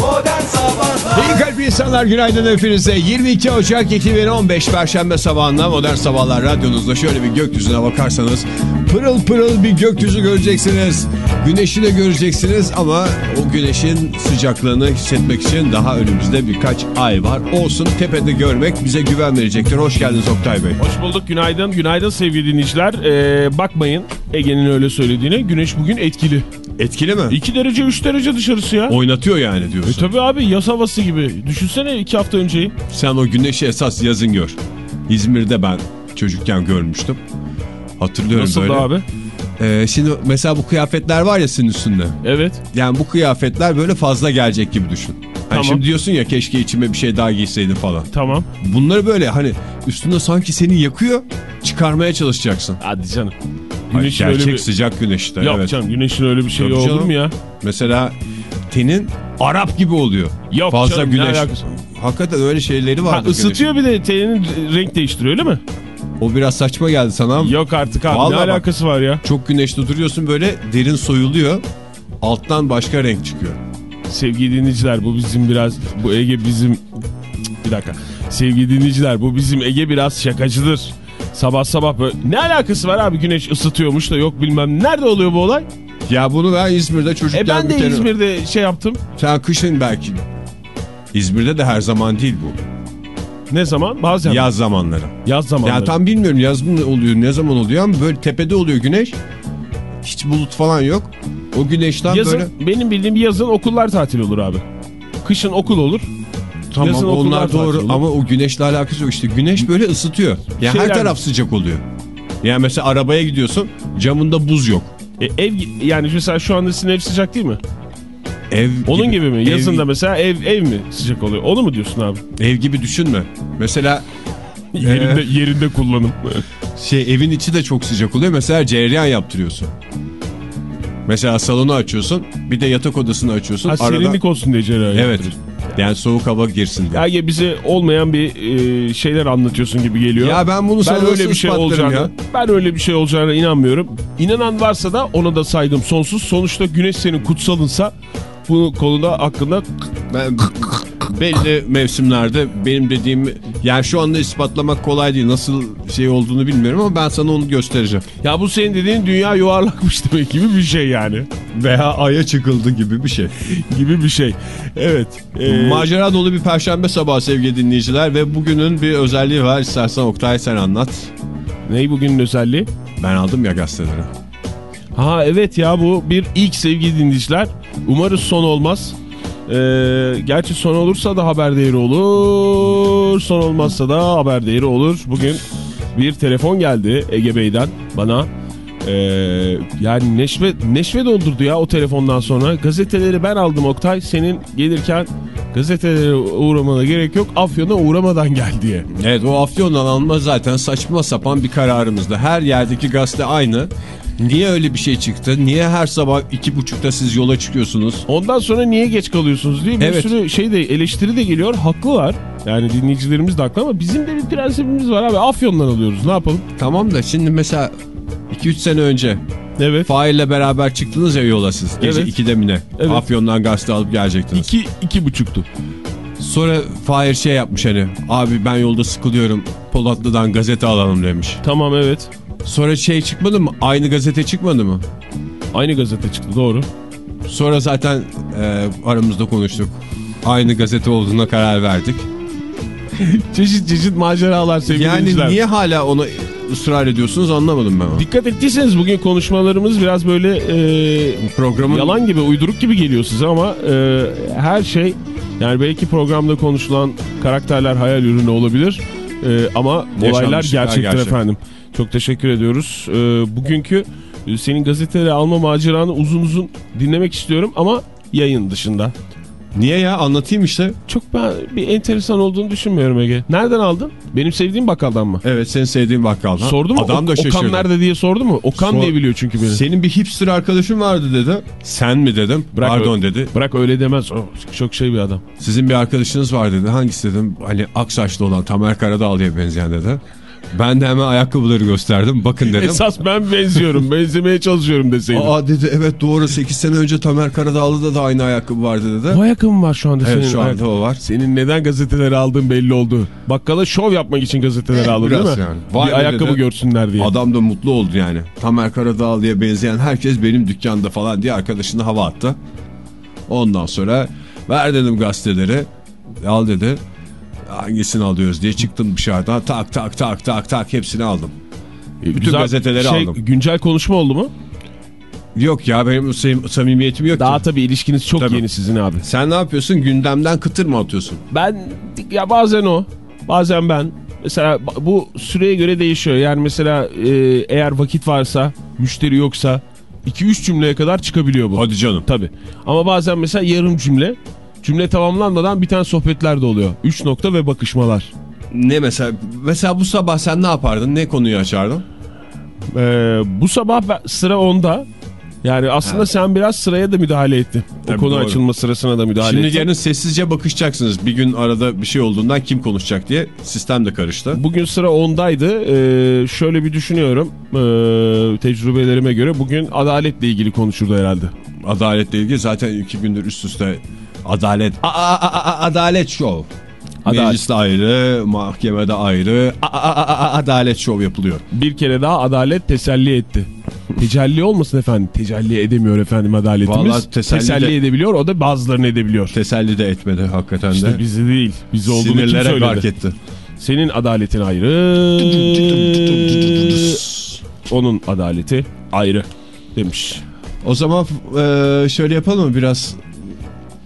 İyi kalp insanlar günaydın hepinize. 22 Ocak 2015 Perşembe sabahında Modern Sabahlar radyonuzda şöyle bir gökyüzüne bakarsanız pırıl pırıl bir gökyüzü göreceksiniz. Güneşi de göreceksiniz ama o güneşin sıcaklığını hissetmek için daha önümüzde birkaç ay var. Olsun tepede görmek bize güven verecektir. Hoş geldiniz Oktay Bey. Hoş bulduk günaydın. Günaydın sevgili dinleyiciler. Ee, bakmayın Ege'nin öyle söylediğine. Güneş bugün etkili. Etkili mi? 2 derece 3 derece dışarısı ya. Oynatıyor yani diyorsun. E tabi abi yaz havası gibi. Düşünsene 2 hafta önceyi. Sen o güneşi esas yazın gör. İzmir'de ben çocukken görmüştüm. Hatırlıyorum Nasıldı böyle. abi? Ee, şimdi mesela bu kıyafetler var ya senin üstünde. Evet. Yani bu kıyafetler böyle fazla gelecek gibi düşün. Hani Tamam. Şimdi diyorsun ya keşke içime bir şey daha giyseydim falan. Tamam. Bunları böyle hani üstünde sanki seni yakıyor çıkarmaya çalışacaksın. Hadi canım. Hayır, Güneşin gerçek öyle bir... sıcak güneşte. Yok evet. canım güneşin öyle bir şeyi olur mu ya? Mesela tenin Arap gibi oluyor. Yok Fazla canım, ne güneş. Hakikaten öyle şeyleri var. Ha, ısıtıyor bir de teninin renk değiştiriyor öyle mi? O biraz saçma geldi sana ama Yok artık abi Vallahi ne bak. alakası var ya? çok güneşte duruyorsun böyle derin soyuluyor. Alttan başka renk çıkıyor. Sevgili dinleyiciler bu bizim biraz bu Ege bizim bir dakika. Sevgili dinleyiciler bu bizim Ege biraz şakacıdır. Sabah sabah böyle ne alakası var abi güneş ısıtıyormuş da yok bilmem nerede oluyor bu olay? Ya bunu ben İzmir'de çocukken E ben de İzmir'de şey yaptım. Sen kışın belki. İzmir'de de her zaman değil bu. Ne zaman? Bazen. Yaz zamanları. Yaz zamanları. Ya tam bilmiyorum yaz mı oluyor ne zaman oluyor ama böyle tepede oluyor güneş. Hiç bulut falan yok. O güneşten yazın, böyle Benim bildiğim yazın okullar tatil olur abi. Kışın okul olur. tamam yazın onlar doğru olur. ama o güneşle alakası yok işte. Güneş böyle ısıtıyor. Ya her Şeyler- taraf sıcak oluyor. Yani mesela arabaya gidiyorsun camında buz yok. E, ev yani mesela şu anda sizin ev sıcak değil mi? Ev Onun gibi, mi? ev- Yazın da mesela ev ev mi sıcak oluyor? Onu mu diyorsun abi? Ev gibi düşünme. Mesela yerinde yerinde kullanım. şey evin içi de çok sıcak oluyor. Mesela cereyan yaptırıyorsun. Mesela salonu açıyorsun. Bir de yatak odasını açıyorsun. Ha, Arada- serinlik olsun diye cerrahi Evet. Yani soğuk hava girsin diye. Ya bize olmayan bir e, şeyler anlatıyorsun gibi geliyor. Ya ben bunu ben öyle bir şey olacağını, ya? ben öyle bir şey olacağına inanmıyorum. İnanan varsa da ona da saygım sonsuz. Sonuçta güneş senin kutsalınsa bu konuda hakkında Ben belli mevsimlerde benim dediğimi yani şu anda ispatlamak kolay değil. Nasıl şey olduğunu bilmiyorum ama ben sana onu göstereceğim. ya bu senin dediğin dünya yuvarlakmış demek gibi bir şey yani. Veya aya çıkıldı gibi bir şey. gibi bir şey. Evet. e, Macera dolu bir perşembe sabahı sevgili dinleyiciler ve bugünün bir özelliği var. İstersen Oktay sen anlat. ney bugünün özelliği? Ben aldım ya gazeteleri. Ha evet ya bu bir ilk sevgili dinleyiciler. Umarız son olmaz. Ee, gerçi son olursa da haber değeri olur. Son olmazsa da haber değeri olur. Bugün bir telefon geldi Ege Bey'den bana. Ee, yani neşve, neşve doldurdu ya o telefondan sonra. Gazeteleri ben aldım Oktay. Senin gelirken gazetelere uğramana gerek yok. Afyon'a uğramadan gel diye. Evet o Afyon'dan alma zaten saçma sapan bir kararımızdı. Her yerdeki gazete aynı. Niye öyle bir şey çıktı? Niye her sabah iki buçukta siz yola çıkıyorsunuz? Ondan sonra niye geç kalıyorsunuz diye bir Evet. sürü şey de eleştiri de geliyor. Haklılar. Yani dinleyicilerimiz de haklı ama bizim de bir prensibimiz var abi. Afyon'dan alıyoruz. Ne yapalım? Tamam da şimdi mesela 2-3 sene önce Evet. Fahir'le beraber çıktınız ya yola siz. Gece Evet. 2'de mi ne? Evet. Afyon'dan gazete alıp gelecektiniz. İki, iki buçuktu. Sonra Fahir şey yapmış hani abi ben yolda sıkılıyorum Polatlı'dan gazete alalım demiş. Tamam evet. Sonra şey çıkmadı mı? Aynı gazete çıkmadı mı? Aynı gazete çıktı doğru. Sonra zaten e, aramızda konuştuk. Aynı gazete olduğuna karar verdik. Çeşit çeşit maceralar sevgili Yani dinleyiciler. niye hala ona ısrar ediyorsunuz anlamadım ben onu. Dikkat ettiyseniz bugün konuşmalarımız biraz böyle e, Programın yalan gibi, uyduruk gibi geliyor size ama e, her şey yani belki programda konuşulan karakterler hayal ürünü olabilir E, ama olaylar gerçektir gerçek. efendim. Çok teşekkür ediyoruz. E, bugünkü e, senin gazeteleri alma maceranı uzun uzun dinlemek istiyorum ama yayın dışında. Niye ya anlatayım işte. Çok ben bir enteresan olduğunu düşünmüyorum Ege. Nereden aldın? Benim sevdiğim bakkaldan mı? Evet senin sevdiğin bakkaldan. Sordu mu? Adam da şaşırdı. Okan nerede diye sordu mu? Okan Sor- diye biliyor çünkü beni. Senin bir hipster arkadaşın vardı dedi. Sen mi dedim. Bırak Pardon öyle- dedi. Bırak öyle demez. O çok şey bir adam. Sizin bir arkadaşınız var dedi. Hangisi dedim. Hani ak saçlı olan Tamer Karadağlı'ya benzeyen dedi. Ben de hemen ayakkabıları gösterdim. Bakın dedim. Esas ben benziyorum. Benzemeye çalışıyorum deseydin. Aa dedi evet doğru 8 sene önce Tamer Karadağlı'da da aynı ayakkabı vardı dedi. O ayakkabı mı var şu anda Evet senin? şu anda o var. Senin neden gazeteleri aldığın belli oldu. Bakkala şov yapmak için gazeteleri aldın değil mi? yani. Vay bir ayakkabı dedi. görsünler diye. Adam da mutlu oldu yani. Tamer Karadağlı'ya benzeyen herkes benim dükkanda falan diye arkadaşına hava attı. Ondan sonra ver dedim gazeteleri. Al dedi. Hangisini alıyoruz diye çıktım dışarıda. Tak tak tak tak tak hepsini aldım. Bütün Güzel gazeteleri şey, aldım. Güncel konuşma oldu mu? Yok ya benim sam- samimiyetim yok Daha ki. tabii ilişkiniz çok Tabii. yeni sizin abi. Sen ne yapıyorsun? Gündemden kıtır mı atıyorsun? Ben ya bazen o bazen ben. Mesela bu süreye göre değişiyor. Yani mesela e, eğer vakit varsa müşteri yoksa 2-3 cümleye kadar çıkabiliyor bu. Hadi canım. Tabii. Ama bazen mesela yarım cümle. Cümle tamamlanmadan biten sohbetler de oluyor. 3 nokta ve bakışmalar. Ne mesela? Mesela bu sabah sen ne yapardın? Ne konuyu açardın? Ee, bu sabah ben- sıra onda. Yani aslında sen biraz sıraya da müdahale ettin. Tabii, o konu doğru. açılma sırasına da müdahale Şimdi ettin. yarın sessizce bakışacaksınız. Bir gün arada bir şey olduğundan kim konuşacak diye sistem de karıştı. Bugün sıra ondaydı. Ee, şöyle bir düşünüyorum. Ee, tecrübelerime göre bugün adaletle ilgili konuşurdu herhalde. Adaletle ilgili zaten iki gündür üst üste adalet a, a, a, a- adalet şov. Adalet. Mecliste ayrı, mahkemede ayrı a, a, a, a- adalet şov yapılıyor. Bir kere daha adalet teselli etti. Tecelli olmasın efendim. Tecelli edemiyor efendim adaletimiz. Vallahi teselli teselli de- edebiliyor. O da bazılarını edebiliyor. Teselli de etmedi hakikaten İşte de. bizi değil. Bizi olduğunu kim Sinirlere söyledi? gark etti. Senin adaletin ayrı. Onun adaleti ayrı demiş. O zaman e, şöyle yapalım mı biraz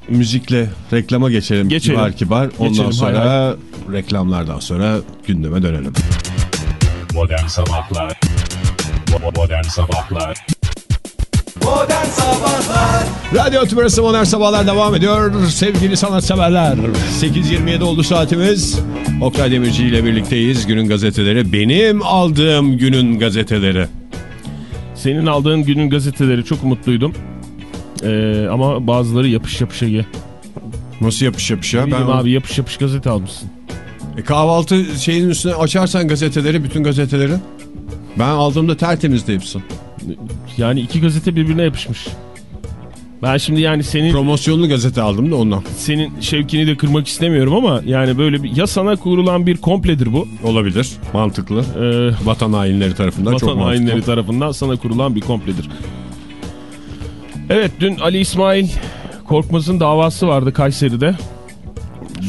müzikle reklama geçelim. Geçelim. Kibar kibar. Ondan Geçelim, sonra hay reklamlardan sonra gündeme dönelim. Modern Sabahlar Modern Sabahlar Modern Sabahlar Radyo Tümrüt'ü Modern Sabahlar devam ediyor. Sevgili sanatseverler. 8.27 oldu saatimiz. Oktay Demirci ile birlikteyiz. Günün gazeteleri. Benim aldığım günün gazeteleri. Senin aldığın günün gazeteleri çok umutluydum. Ee, ama bazıları yapış yapış Ege. Nasıl yapış yapış ya? Ben abi yapış yapış gazete almışsın. E, kahvaltı şeyin üstüne açarsan gazeteleri, bütün gazeteleri. Ben aldığımda tertemizdi hepsi. Yani iki gazete birbirine yapışmış. Ben şimdi yani senin Promosyonlu gazete aldım da ondan. senin şevkini de kırmak istemiyorum ama yani böyle bir ya sana kurulan bir kompledir bu. Olabilir. Mantıklı. Ee, Vatan hainleri tarafından çok Vatan mantıklı. hainleri tarafından sana kurulan bir kompledir. Evet dün Ali İsmail Korkmaz'ın davası vardı Kayseri'de.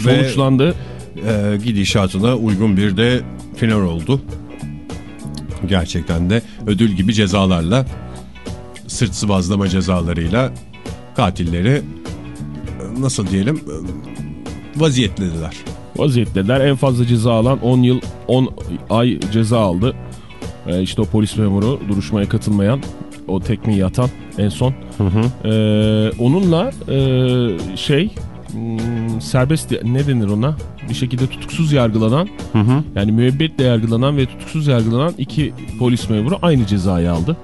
Ve- Sonuçlandı. e, gidişatına uygun bir de final oldu. Gerçekten de ödül gibi cezalarla sırt sıvazlama cezalarıyla katilleri e, nasıl diyelim e, vaziyetlediler. Vaziyetteler. En fazla ceza alan 10 yıl 10 ay ceza aldı. Ee, işte o polis memuru duruşmaya katılmayan o tekmeyi atan en son. Ee, onunla e, şey hmm, serbest ne denir ona? Bir şekilde tutuksuz yargılanan yani müebbetle yargılanan ve tutuksuz yargılanan iki polis memuru aynı cezayı aldı.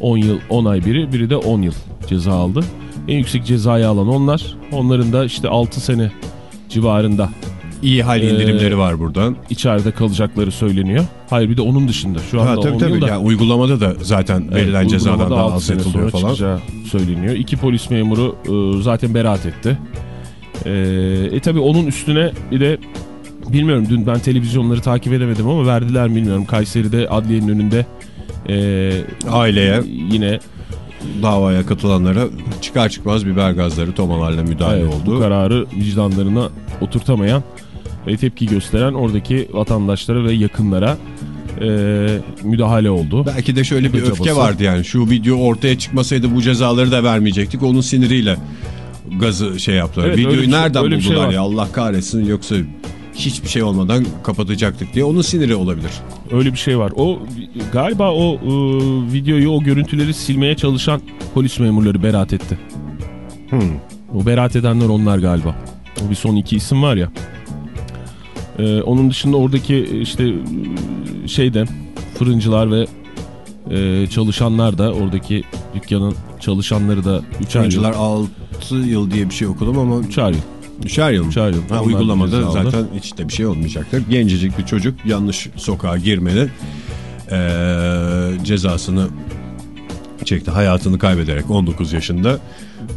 10 yıl 10 ay biri biri de 10 yıl ceza aldı. En yüksek cezayı alan onlar. Onların da işte 6 sene civarında İyi hal Ee, indirimleri var buradan. içeride kalacakları söyleniyor. Hayır bir de onun dışında şu anda Ha, tabii 10 tabii. yılda Yani uygulamada da zaten Evet, verilen cezadan daha az yatılıyor falan. söyleniyor. İki polis memuru e, zaten beraat etti. E, e tabi onun üstüne bir de bilmiyorum dün ben televizyonları takip edemedim ama verdiler mi bilmiyorum. Kayseri'de adliyenin önünde e, Aileye, yine davaya katılanlara çıkar çıkmaz biber gazları, tomalarla müdahale evet, bu oldu. kararı vicdanlarına oturtamayan ve tepki gösteren oradaki vatandaşlara ve yakınlara e, müdahale oldu. Belki de şöyle bir Yapı öfke vardı yani. Şu video ortaya çıkmasaydı bu cezaları da vermeyecektik. Onun siniriyle gazı şey yaptılar. Evet, Videoyu şey- nereden öyle bir şey buldular var. ya Allah kahretsin yoksa hiçbir şey olmadan kapatacaktık diye. Onun siniri olabilir. Öyle bir şey var. O galiba o e, videoyu, o görüntüleri silmeye çalışan polis memurları beraat etti. Hmm. O beraat edenler onlar galiba. O bir son iki isim var ya. E, onun dışında oradaki işte e, şeyde fırıncılar ve e, çalışanlar da oradaki dükkanın çalışanlar da 3 yıl. Fırıncılar 6 yıl diye bir şey okudum ama 3 yıl. Üçer yıl mı? Üçer yıl. Ha, Onlar uygulamada zaten hiç de bir şey olmayacaktır. Gencecik bir çocuk yanlış sokağa girmenin eee, cezasını çekti. Hayatını kaybederek 19 yaşında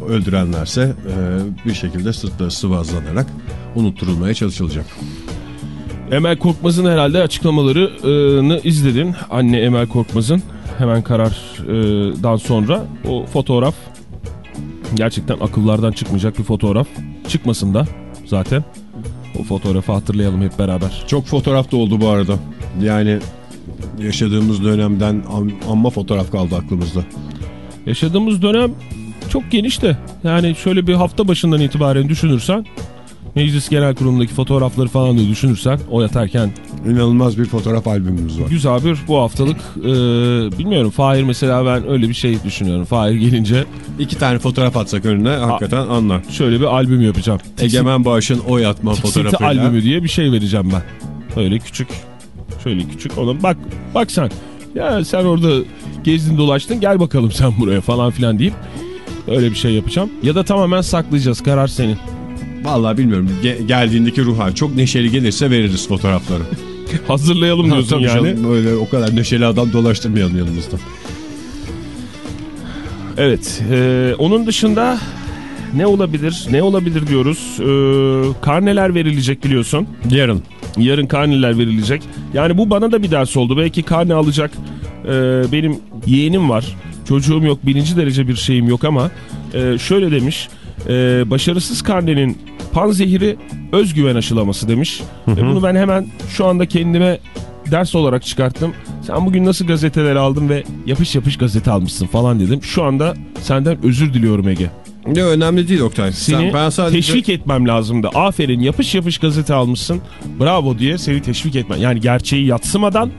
öldürenlerse eee, bir şekilde sırtları sıvazlanarak unutturulmaya çalışılacak. Emel Korkmaz'ın herhalde açıklamalarını izledin. Anne Emel Korkmaz'ın hemen karardan sonra o fotoğraf gerçekten akıllardan çıkmayacak bir fotoğraf. Çıkmasın da zaten. O fotoğrafı hatırlayalım hep beraber. Çok fotoğraf da oldu bu arada. Yani yaşadığımız dönemden am- amma fotoğraf kaldı aklımızda. Yaşadığımız dönem çok geniş de yani şöyle bir hafta başından itibaren düşünürsen Meclis Genel Kurulu'ndaki fotoğrafları falan da düşünürsen o yatarken İnanılmaz bir fotoğraf albümümüz var. güzel bir bu haftalık e, bilmiyorum Fahir mesela ben öyle bir şey düşünüyorum. Fahir gelince İki tane fotoğraf atsak önüne hakikaten anlar. şöyle bir albüm yapacağım. Egemen Bağış'ın oy atma Tiksinti fotoğrafıyla. albümü diye bir şey vereceğim ben. Öyle küçük. Şöyle küçük. Ona bak bak sen. Ya sen orada gezdin dolaştın gel bakalım sen buraya falan filan deyip öyle bir şey yapacağım. Ya da tamamen saklayacağız karar senin. Vallahi bilmiyorum. Ge- geldiğindeki ruh hali. Çok neşeli gelirse veririz fotoğrafları. Hazırlayalım diyorsun yani. canım, Böyle o kadar neşeli adam dolaştırmayalım yanımızda. Evet. e, onun dışında ne olabilir? Ne olabilir diyoruz. E, karneler verilecek biliyorsun. Yarın. Yarın karneler verilecek. Yani bu bana da bir ders oldu. Belki karne alacak e, benim yeğenim var. Çocuğum yok, birinci derece bir şeyim yok ama e, şöyle demiş. e, başarısız karnenin panzehiri özgüven aşılaması demiş. Ve bunu ben hemen şu anda kendime ders olarak çıkarttım. Sen bugün nasıl gazeteler aldın ve yapış yapış gazete almışsın falan dedim. Şu anda senden özür diliyorum Ege. Ne önemli değil Oktay. Seni Sen, ben sadece... teşvik etmem lazımdı. Aferin yapış yapış gazete almışsın. Bravo diye seni teşvik etmem. Yani gerçeği yatsımadan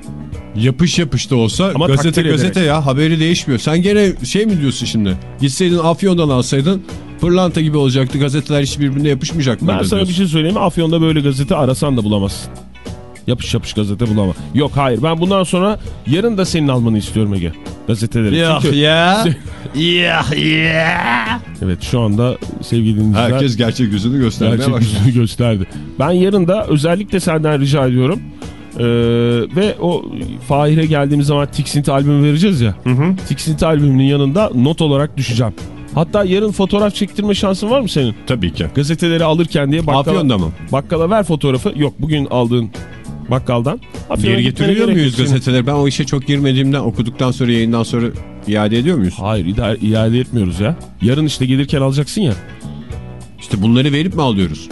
Yapış yapış da olsa Ama gazete gazete ederek. ya haberi değişmiyor. Sen gene şey mi diyorsun şimdi? Gitseydin Afyon'dan alsaydın pırlanta gibi olacaktı. Gazeteler hiç birbirine yapışmayacak mıydı ben sana bir diyorsun. şey söyleyeyim mi? Afyon'da böyle gazete arasan da bulamazsın. Yapış yapış gazete bulamam. Yok hayır ben bundan sonra yarın da senin almanı istiyorum Ege. Gazeteleri. Çünkü- ya. Evet şu anda sevgili dinleyiciler. Herkes gerçek yüzünü göstermeye gerçek yüzünü gösterdi. Ben yarın da özellikle senden rica ediyorum. Ee, ve o Fahir'e geldiğimiz zaman Tiksinti albümü vereceğiz ya. Tiksinti albümünün yanında not olarak düşeceğim. Hatta yarın fotoğraf çektirme şansın var mı senin? Tabii ki. Gazeteleri alırken diye bakkala, Afyon'da mı? bakkala ver fotoğrafı. Yok bugün aldığın bakkaldan. Afyon'a Geri getiriyor muyuz gazeteleri? Ben o işe çok girmediğimden okuduktan sonra yayından sonra iade ediyor muyuz? Hayır iade etmiyoruz ya. Yarın işte gelirken alacaksın ya. İşte bunları verip mi alıyoruz?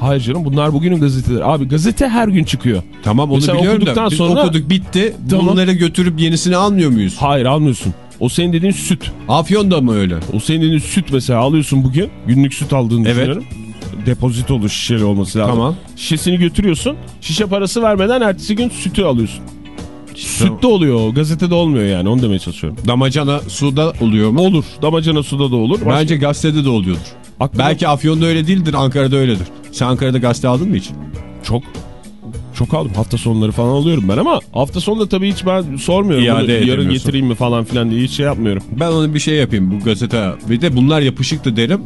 Hayır canım bunlar bugünün gazeteleri. Abi gazete her gün çıkıyor. Tamam onu Mesela biliyorum da biz sonra- okuduk bitti. Tamam. Bunları götürüp yenisini almıyor muyuz? Hayır almıyorsun. O senin dediğin süt. Afyon'da mı öyle? O senin dediğin süt mesela alıyorsun bugün. Günlük süt aldığını Evet. düşünüyorum. Depozitolu şişeli olması lazım. Tamam. Şişesini götürüyorsun. Şişe parası vermeden ertesi gün sütü alıyorsun. Sütte oluyor o. Gazetede olmuyor yani. Onu demeye çalışıyorum. Damacana suda oluyor mu? Olur. Damacana suda da olur. Başka- Bence gazetede de oluyordur. Aklıma- Belki Afyon'da öyle değildir, Ankara'da öyledir. Sen Ankara'da gazete aldın mı hiç? çok çok aldım. Hafta sonları falan alıyorum ben ama hafta sonunda tabii hiç ben sormuyorum. İade Bunu yarın getireyim mi falan filan diye hiç şey yapmıyorum. Ben onu bir şey yapayım bu gazete. Ve de bunlar yapışıktı derim.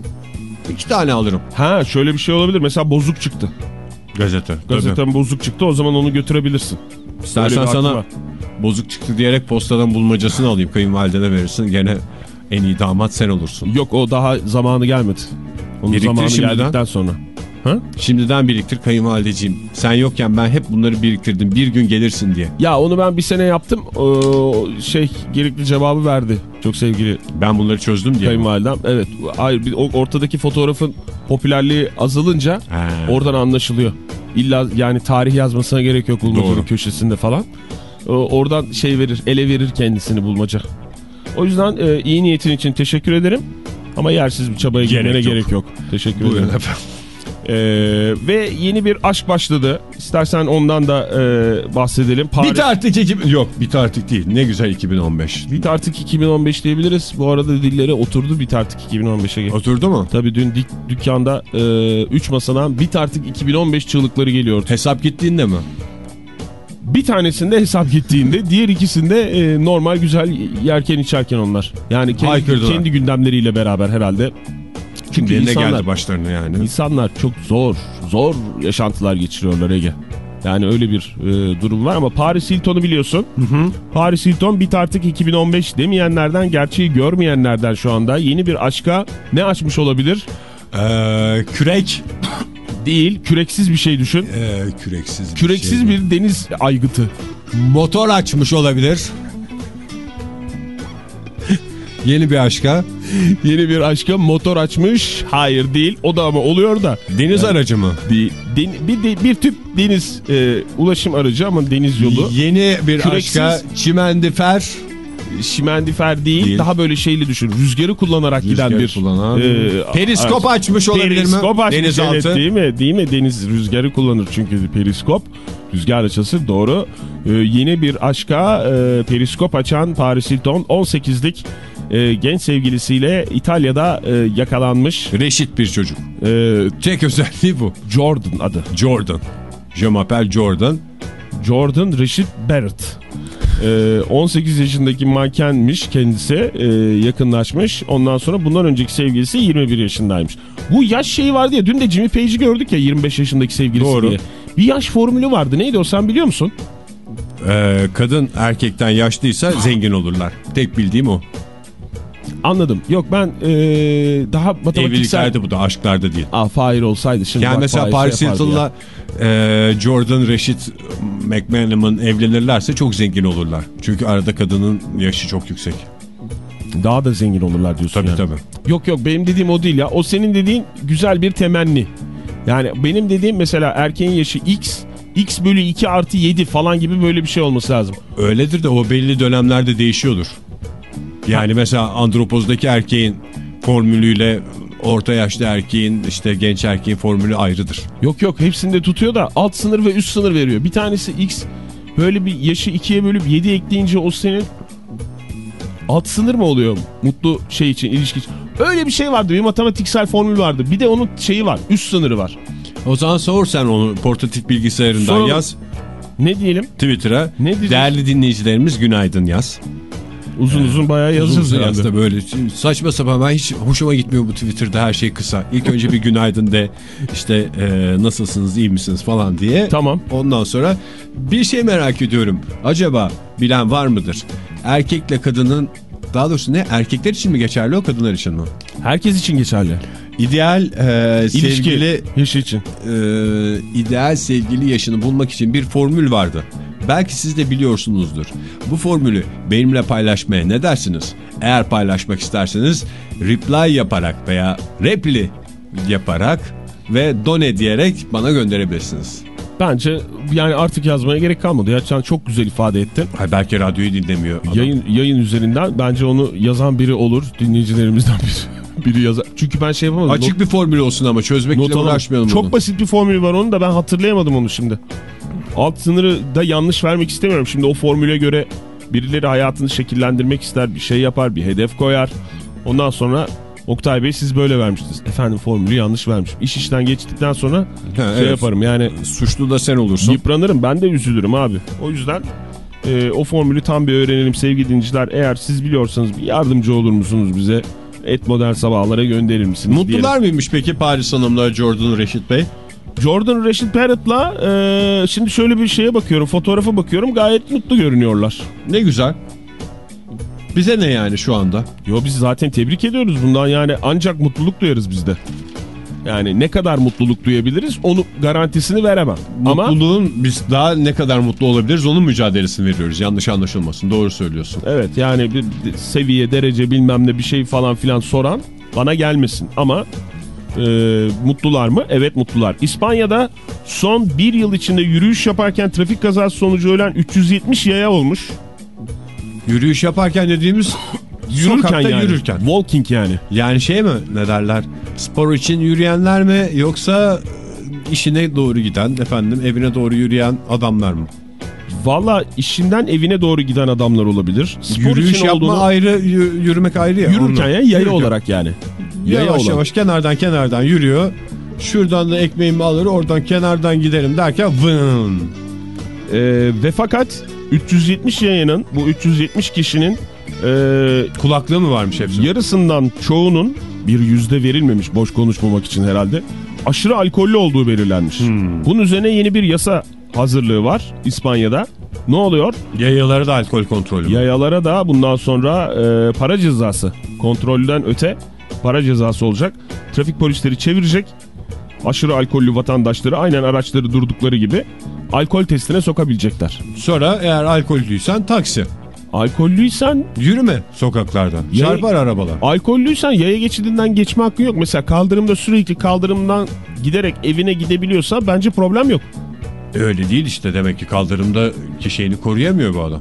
İki tane alırım. Ha şöyle bir şey olabilir. Mesela bozuk çıktı. Gazete. Gazetem bozuk çıktı o zaman onu götürebilirsin. İstersen sana var. bozuk çıktı diyerek postadan bulmacasını alayım. Kayınvalidene verirsin. Gene en iyi damat sen olursun. Yok o daha zamanı gelmedi. Onun Biriktir zamanı şimdiden. geldikten sonra. Ha? Şimdiden biriktir kayınvalideciğim. Sen yokken ben hep bunları biriktirdim. Bir gün gelirsin diye. Ya onu ben bir sene yaptım. O şey gerekli cevabı verdi. Çok sevgili Ben bunları çözdüm diye. kayınvalidem. Evet. Hayır bir ortadaki fotoğrafın popülerliği azalınca He. oradan anlaşılıyor. İlla yani tarih yazmasına gerek yok bulmacanın köşesinde falan. O, oradan şey verir, ele verir kendisini bulmaca. O yüzden e, iyi niyetin için teşekkür ederim. Ama yersiz bir çabaya Gerek girmene yok. gerek yok. Teşekkür Buyurun ederim. efendim. Ee, ve yeni bir aşk başladı. İstersen ondan da e, bahsedelim. Paris, Bit artık 2000... Yok bit artık değil. Ne güzel 2015. Bit artık 2015 diyebiliriz. Bu arada dillere oturdu Bit artık 2015'e. Oturdu mu? Tabii dün dik, dükkanda 3 masadan Bit artık 2015 çığlıkları geliyordu. Hesap gittiğinde mi? Bir tanesinde hesap gittiğinde diğer ikisinde e, normal güzel yerken içerken onlar. Yani kendi, kendi gündemleriyle beraber herhalde Kimlerine insanlar- geldi başlarına yani. İnsanlar çok zor, zor yaşantılar geçiriyorlar Ege. Yani öyle bir e, durum var ama Paris Hilton'u biliyorsun. Paris Hilton bit artık 2015 demeyenlerden, gerçeği görmeyenlerden şu anda yeni bir aşka ne açmış olabilir? Ee, kürek. Değil, küreksiz bir şey düşün. Ee, küreksiz bir Küreksiz şey. bir deniz aygıtı. Motor açmış olabilir. Yeni bir aşka. Yeni bir aşka motor açmış. Hayır değil. O da ama oluyor da. Deniz aracı mı? Bir, den- bir, de- bir tüp deniz e, ulaşım aracı ama deniz yolu. Yeni bir Küreksiz- aşka. Çimendifer. Şimendifer değil, Değil. daha böyle şeyli düşün. Rüzgarı kullanarak giden Rüzgar bir kullanan. e, Periskop açmış olabilir mi? Periskop açmış Deniz evet, altı. değil mi? Değil mi? Deniz rüzgarı kullanır çünkü periskop. Rüzgar açısı doğru. E, yeni bir aşka e, periskop açan Paris Hilton 18'lik e, genç sevgilisiyle İtalya'da e, yakalanmış. Reşit bir çocuk. E, Tek özelliği bu. Jordan adı. Jordan. Je m'appelle Jordan. Jordan Reşit Barrett. Ee, 18 yaşındaki mankenmiş kendisi ee, yakınlaşmış. Ondan sonra bundan önceki sevgilisi 21 yaşındaymış. Bu yaş şeyi vardı ya dün de Jimmy Page'i gördük ya 25 yaşındaki sevgilisi Doğru. diye. Bir yaş formülü vardı neydi o sen biliyor musun? Ee, kadın erkekten yaşlıysa zengin olurlar. Tek bildiğim o. Anladım. Yok ben ee, daha matematiksel... Evliliklerde bu da aşklarda değil. Aa Fahir olsaydı şimdi Yani bak, mesela Paris şey yapardı Hilton'la e, Jordan Reşit McManaman evlenirlerse çok zengin olurlar. Çünkü arada kadının yaşı çok yüksek. Daha da zengin olurlar diyorsun Tabii yani. tabii. Yok yok benim dediğim o değil ya. O senin dediğin güzel bir temenni. Yani benim dediğim mesela erkeğin yaşı X, X bölü 2 artı 7 falan gibi böyle bir şey olması lazım. Öyledir de o belli dönemlerde değişiyordur. Yani mesela andropozdaki erkeğin formülüyle orta yaşlı erkeğin işte genç erkeğin formülü ayrıdır. Yok yok hepsinde tutuyor da alt sınır ve üst sınır veriyor. Bir tanesi X böyle bir yaşı 2'ye bölüp 7 ekleyince o senin alt sınır mı oluyor mutlu şey için ilişki için? Öyle bir şey vardı bir matematiksel formül vardı. Bir de onun şeyi var üst sınırı var. O zaman sor sen onu portatif bilgisayarından Soralım. yaz Ne diyelim? Twitter'a. Değerli dinleyicilerimiz günaydın yaz. Uzun uzun bayağı yazacağız Uzun herhalde. böyle saçma sapan ben hiç hoşuma gitmiyor bu Twitter'da her şey kısa. İlk önce bir günaydın de işte e, nasılsınız iyi misiniz falan diye. Tamam. Ondan sonra bir şey merak ediyorum. Acaba bilen var mıdır? Erkekle kadının daha doğrusu ne erkekler için mi geçerli o kadınlar için mi? Herkes için geçerli. İdeal e, İlişki sevgili yaşı için. e, ideal sevgili yaşını bulmak için bir formül vardı. Belki siz de biliyorsunuzdur. Bu formülü benimle paylaşmaya ne dersiniz? Eğer paylaşmak isterseniz reply yaparak veya reply yaparak ve done diyerek bana gönderebilirsiniz. Bence yani artık yazmaya gerek kalmadı. Ya sen çok güzel ifade ettin. Hay belki radyoyu dinlemiyor. adam. Yayın yayın üzerinden bence onu yazan biri olur. Dinleyicilerimizden biri. Biri yazar. Çünkü ben şey yapamadım. Açık bir formül olsun ama çözmekle Not uğraşmayalım. Çok onu. basit bir formül var onun da ben hatırlayamadım onu şimdi. Alt sınırı da yanlış vermek istemiyorum. Şimdi o formüle göre birileri hayatını şekillendirmek ister, bir şey yapar, bir hedef koyar. Ondan sonra Oktay Bey siz böyle vermiştiniz. Efendim formülü yanlış vermişim. İş işten geçtikten sonra Ha, şey evet. yaparım yani Suçlu da sen olursun. Yıpranırım ben de üzülürüm abi. O yüzden e, o formülü tam bir öğrenelim sevgili dinleyiciler. Eğer siz biliyorsanız bir yardımcı olur musunuz bize? Et modern sabahlara gönderir misiniz? Mutlular diyelim. mıymış peki Paris Hanım'la Jordan Reşit Bey? Jordan Rashid Barrett'la e, şimdi şöyle bir şeye bakıyorum fotoğrafa bakıyorum gayet mutlu görünüyorlar. Ne güzel. Bize ne yani şu anda? Yo biz zaten tebrik ediyoruz bundan yani ancak mutluluk duyarız biz de. Yani ne kadar mutluluk duyabiliriz onu garantisini veremem. Ama Mutluluğun biz daha ne kadar mutlu olabiliriz onun mücadelesini veriyoruz. Yanlış anlaşılmasın. Doğru söylüyorsun. Evet yani bir seviye, derece bilmem ne bir şey falan filan soran bana gelmesin. Ama e, mutlular mı? Evet mutlular. İspanya'da son bir yıl içinde yürüyüş yaparken trafik kazası sonucu ölen 370 yaya olmuş. Yürüyüş yaparken dediğimiz Yürürken sokakta yani. yürürken. Walking yani. Yani şey mi ne derler? Spor için yürüyenler mi yoksa işine doğru giden efendim evine doğru yürüyen adamlar mı? Valla işinden evine doğru giden adamlar olabilir. Spor Yürüyüş için yapma olduğunu ayrı yü- yürümek ayrı ya. yürürken ya Yürürken. olarak yani. Yaya Yavaş olan. yavaş kenardan kenardan yürüyor. Şuradan da ekmeğimi alır oradan kenardan giderim derken vın. Ee, ve fakat 370 yayanın bu 370 kişinin e, Kulaklığı mı varmış hepsi? yarısından çoğunun bir yüzde verilmemiş boş konuşmamak için herhalde. Aşırı alkollü olduğu belirlenmiş. Hmm. Bunun üzerine yeni bir yasa hazırlığı var İspanya'da. Ne oluyor? Yayalara da alkol kontrolü. Yayalara da bundan sonra e, para cezası kontrolden öte para cezası olacak. Trafik polisleri çevirecek. Aşırı alkollü vatandaşları aynen araçları durdukları gibi alkol testine sokabilecekler. Sonra eğer alkollüysen taksi. Alkollüysen Yürüme sokaklarda. Yaya- Çarpar arabalar. Alkollüysen yaya geçidinden geçme hakkı yok. Mesela kaldırımda sürekli kaldırımdan giderek evine gidebiliyorsa bence problem yok. Öyle değil işte demek ki kaldırımda şeyini koruyamıyor bu adam.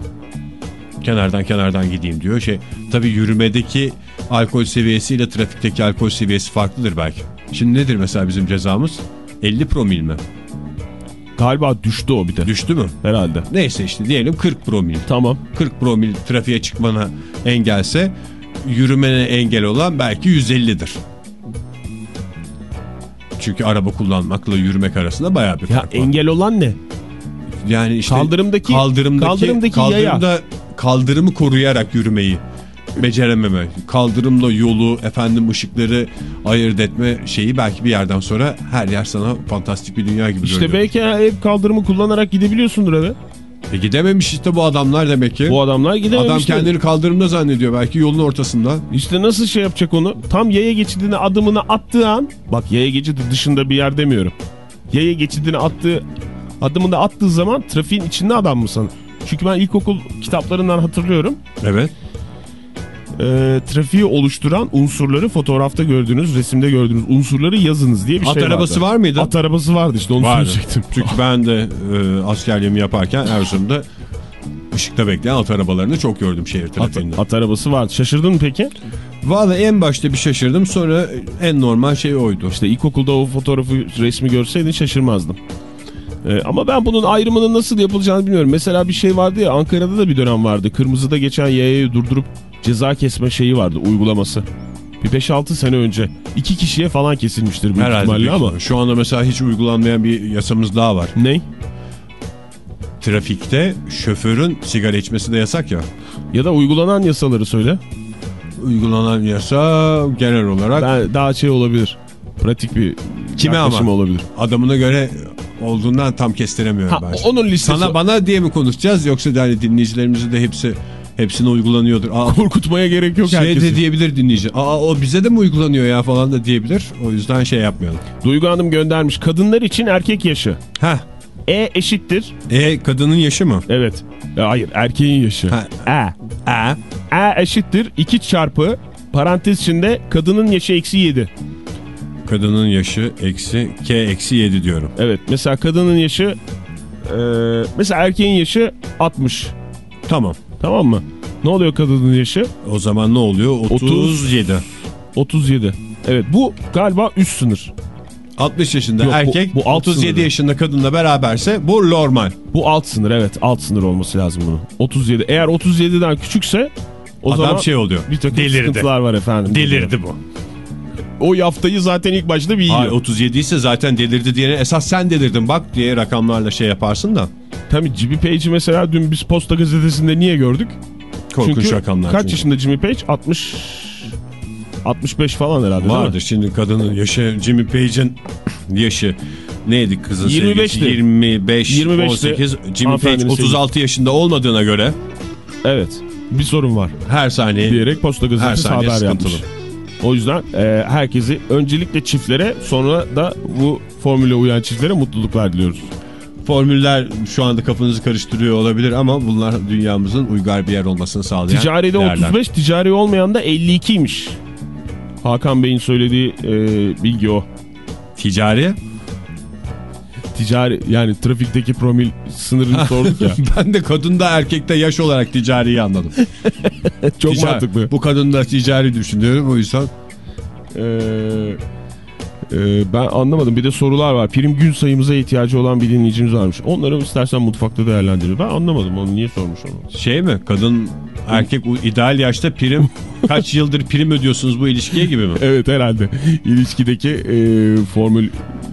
Kenardan kenardan gideyim diyor. Şey tabii yürümedeki alkol seviyesiyle trafikteki alkol seviyesi farklıdır belki. Şimdi nedir mesela bizim cezamız? 50 promil mi? Galiba düştü o bir de Düştü mü? herhalde. Neyse işte diyelim 40 promil. Tamam. 40 promil trafiğe çıkmana engelse yürümene engel olan belki 150'dir. Çünkü araba kullanmakla yürümek arasında bayağı bir Ya fark var. engel olan ne? Yani işte Kaldırımdaki- kaldırımdaki, kaldırımdaki yaya. kaldırımda kaldırımı koruyarak yürümeyi becerememe. Kaldırımla yolu, efendim ışıkları ayırt etme şeyi belki bir yerden sonra her yer sana fantastik bir dünya gibi İşte görünüyor. belki ev kaldırımı kullanarak gidebiliyorsundur eve. E gidememiş işte bu adamlar demek ki. Bu adamlar gidememiş. Adam kendini kaldırımda zannediyor belki yolun ortasında. İşte nasıl şey yapacak onu? Tam yaya geçidine adımını attığı an. Bak yaya geçidi dışında bir yer demiyorum. Yaya geçidine attığı adımını attığı zaman trafiğin içinde adam mı sanır? Çünkü ben ilkokul kitaplarından hatırlıyorum. Evet. Ee, trafiği oluşturan unsurları fotoğrafta gördüğünüz, resimde gördüğünüz unsurları yazınız diye bir At şey vardı. arabası var mıydı? At arabası vardı işte onu Vardı. söyleyecektim. Çünkü ben de e, askerliğimi yaparken Erzurum'da ışıkta bekleyen at arabalarını çok gördüm şehir At, trafiğinde. at arabası vardı. Şaşırdın mı peki? Vallahi en başta bir şaşırdım sonra en normal şey oydu. İşte ilkokulda o fotoğrafı resmi görseydin şaşırmazdım. Ee, ama ben bunun ayrımının nasıl yapılacağını bilmiyorum. Mesela bir şey vardı ya Ankara'da da bir dönem vardı. Kırmızıda geçen yayayı durdurup ceza kesme şeyi vardı uygulaması. Bir 5-6 sene önce. iki kişiye falan kesilmiştir büyük Herhalde ihtimalle büyük ama. ihtimalle. Şu anda mesela hiç uygulanmayan bir yasamız daha var. Ne? Trafikte şoförün sigara içmesi de yasak ya. Ya da uygulanan yasaları söyle. Uygulanan yasa genel olarak Ben daha şey olabilir. Pratik bir Kime yaklaşım ama? olabilir. adamına göre olduğundan tam kestiremiyorum Ha, ben. onun listesi Sana bana diye mi konuşacağız yoksa yani dinleyicilerimizin de hepsi hepsine uygulanıyordur. Aa, korkutmaya gerek yok şey herkesi. de diyebilir dinleyici. Aa o bize de mi uygulanıyor ya falan da diyebilir. O yüzden şey yapmayalım. Duygu Hanım göndermiş. Kadınlar için erkek yaşı. Heh. E eşittir. E kadının yaşı mı? Evet. Ya hayır erkeğin yaşı. Ha. E. E. E eşittir 2 çarpı parantez içinde kadının yaşı eksi 7. Kadının yaşı eksi K eksi 7 diyorum. Evet mesela kadının yaşı e, mesela erkeğin yaşı 60. Tamam. Tamam mı? Ne oluyor kadının yaşı? O zaman ne oluyor? 37. 37. Evet bu galiba üst sınır. 60 yaşında Yok, bu- erkek, bu alt 37 sınırı. yaşında kadınla beraberse bu normal. Bu alt sınır evet alt sınır olması lazım bunun. 37. Eğer 37'den küçükse o Adam zaman şey oluyor. bir takım delirdi. sıkıntılar var efendim. Delirdi bu. O yaftayı zaten ilk başta bir yiyor. Hayır 37 ise zaten delirdi diyene esas sen delirdin bak diye rakamlarla şey yaparsın da. Tabii Jimmy Page'i mesela dün biz Posta Gazetesi'nde niye gördük? Korkunç Çünkü rakamlar. kaç çünkü. yaşında Jimmy Page? 60 65 falan herhalde? Vardır şimdi kadının yaşı Jimmy Page'in yaşı neydi kızın 25'ti. sevgilisi? 25, 25'ti. 18 Jimmy Page Hanımefendinin 36 yaşında olmadığına göre Evet. Bir sorun var her saniye diyerek Posta her Gazetesi saniye haber yapmış. O yüzden e, herkesi öncelikle çiftlere sonra da bu formüle uyan çiftlere mutluluklar diliyoruz. Formüller şu anda kafanızı karıştırıyor olabilir ama bunlar dünyamızın uygar bir yer olmasını sağlayan Ticari de değerler. 35, ticari olmayan da 52'ymiş. Hakan Bey'in söylediği e, bilgi o. Ticari. Ticari yani trafikteki promil sınırını sorduk ya. ben de kadında erkekte yaş olarak ticariyi anladım. Çok Ticari- mantıklı. Bu kadında ticari düşünüyorum o yüzden. Ee, e, ben anlamadım. Bir de sorular var. Prim gün sayımıza ihtiyacı olan bir dinleyicimiz varmış. Onları istersen mutfakta değerlendirir. Ben anlamadım onu niye sormuş onu. Şey mi kadın erkek ideal yaşta prim kaç yıldır prim ödüyorsunuz bu ilişkiye gibi mi? Evet herhalde ilişkideki e, formül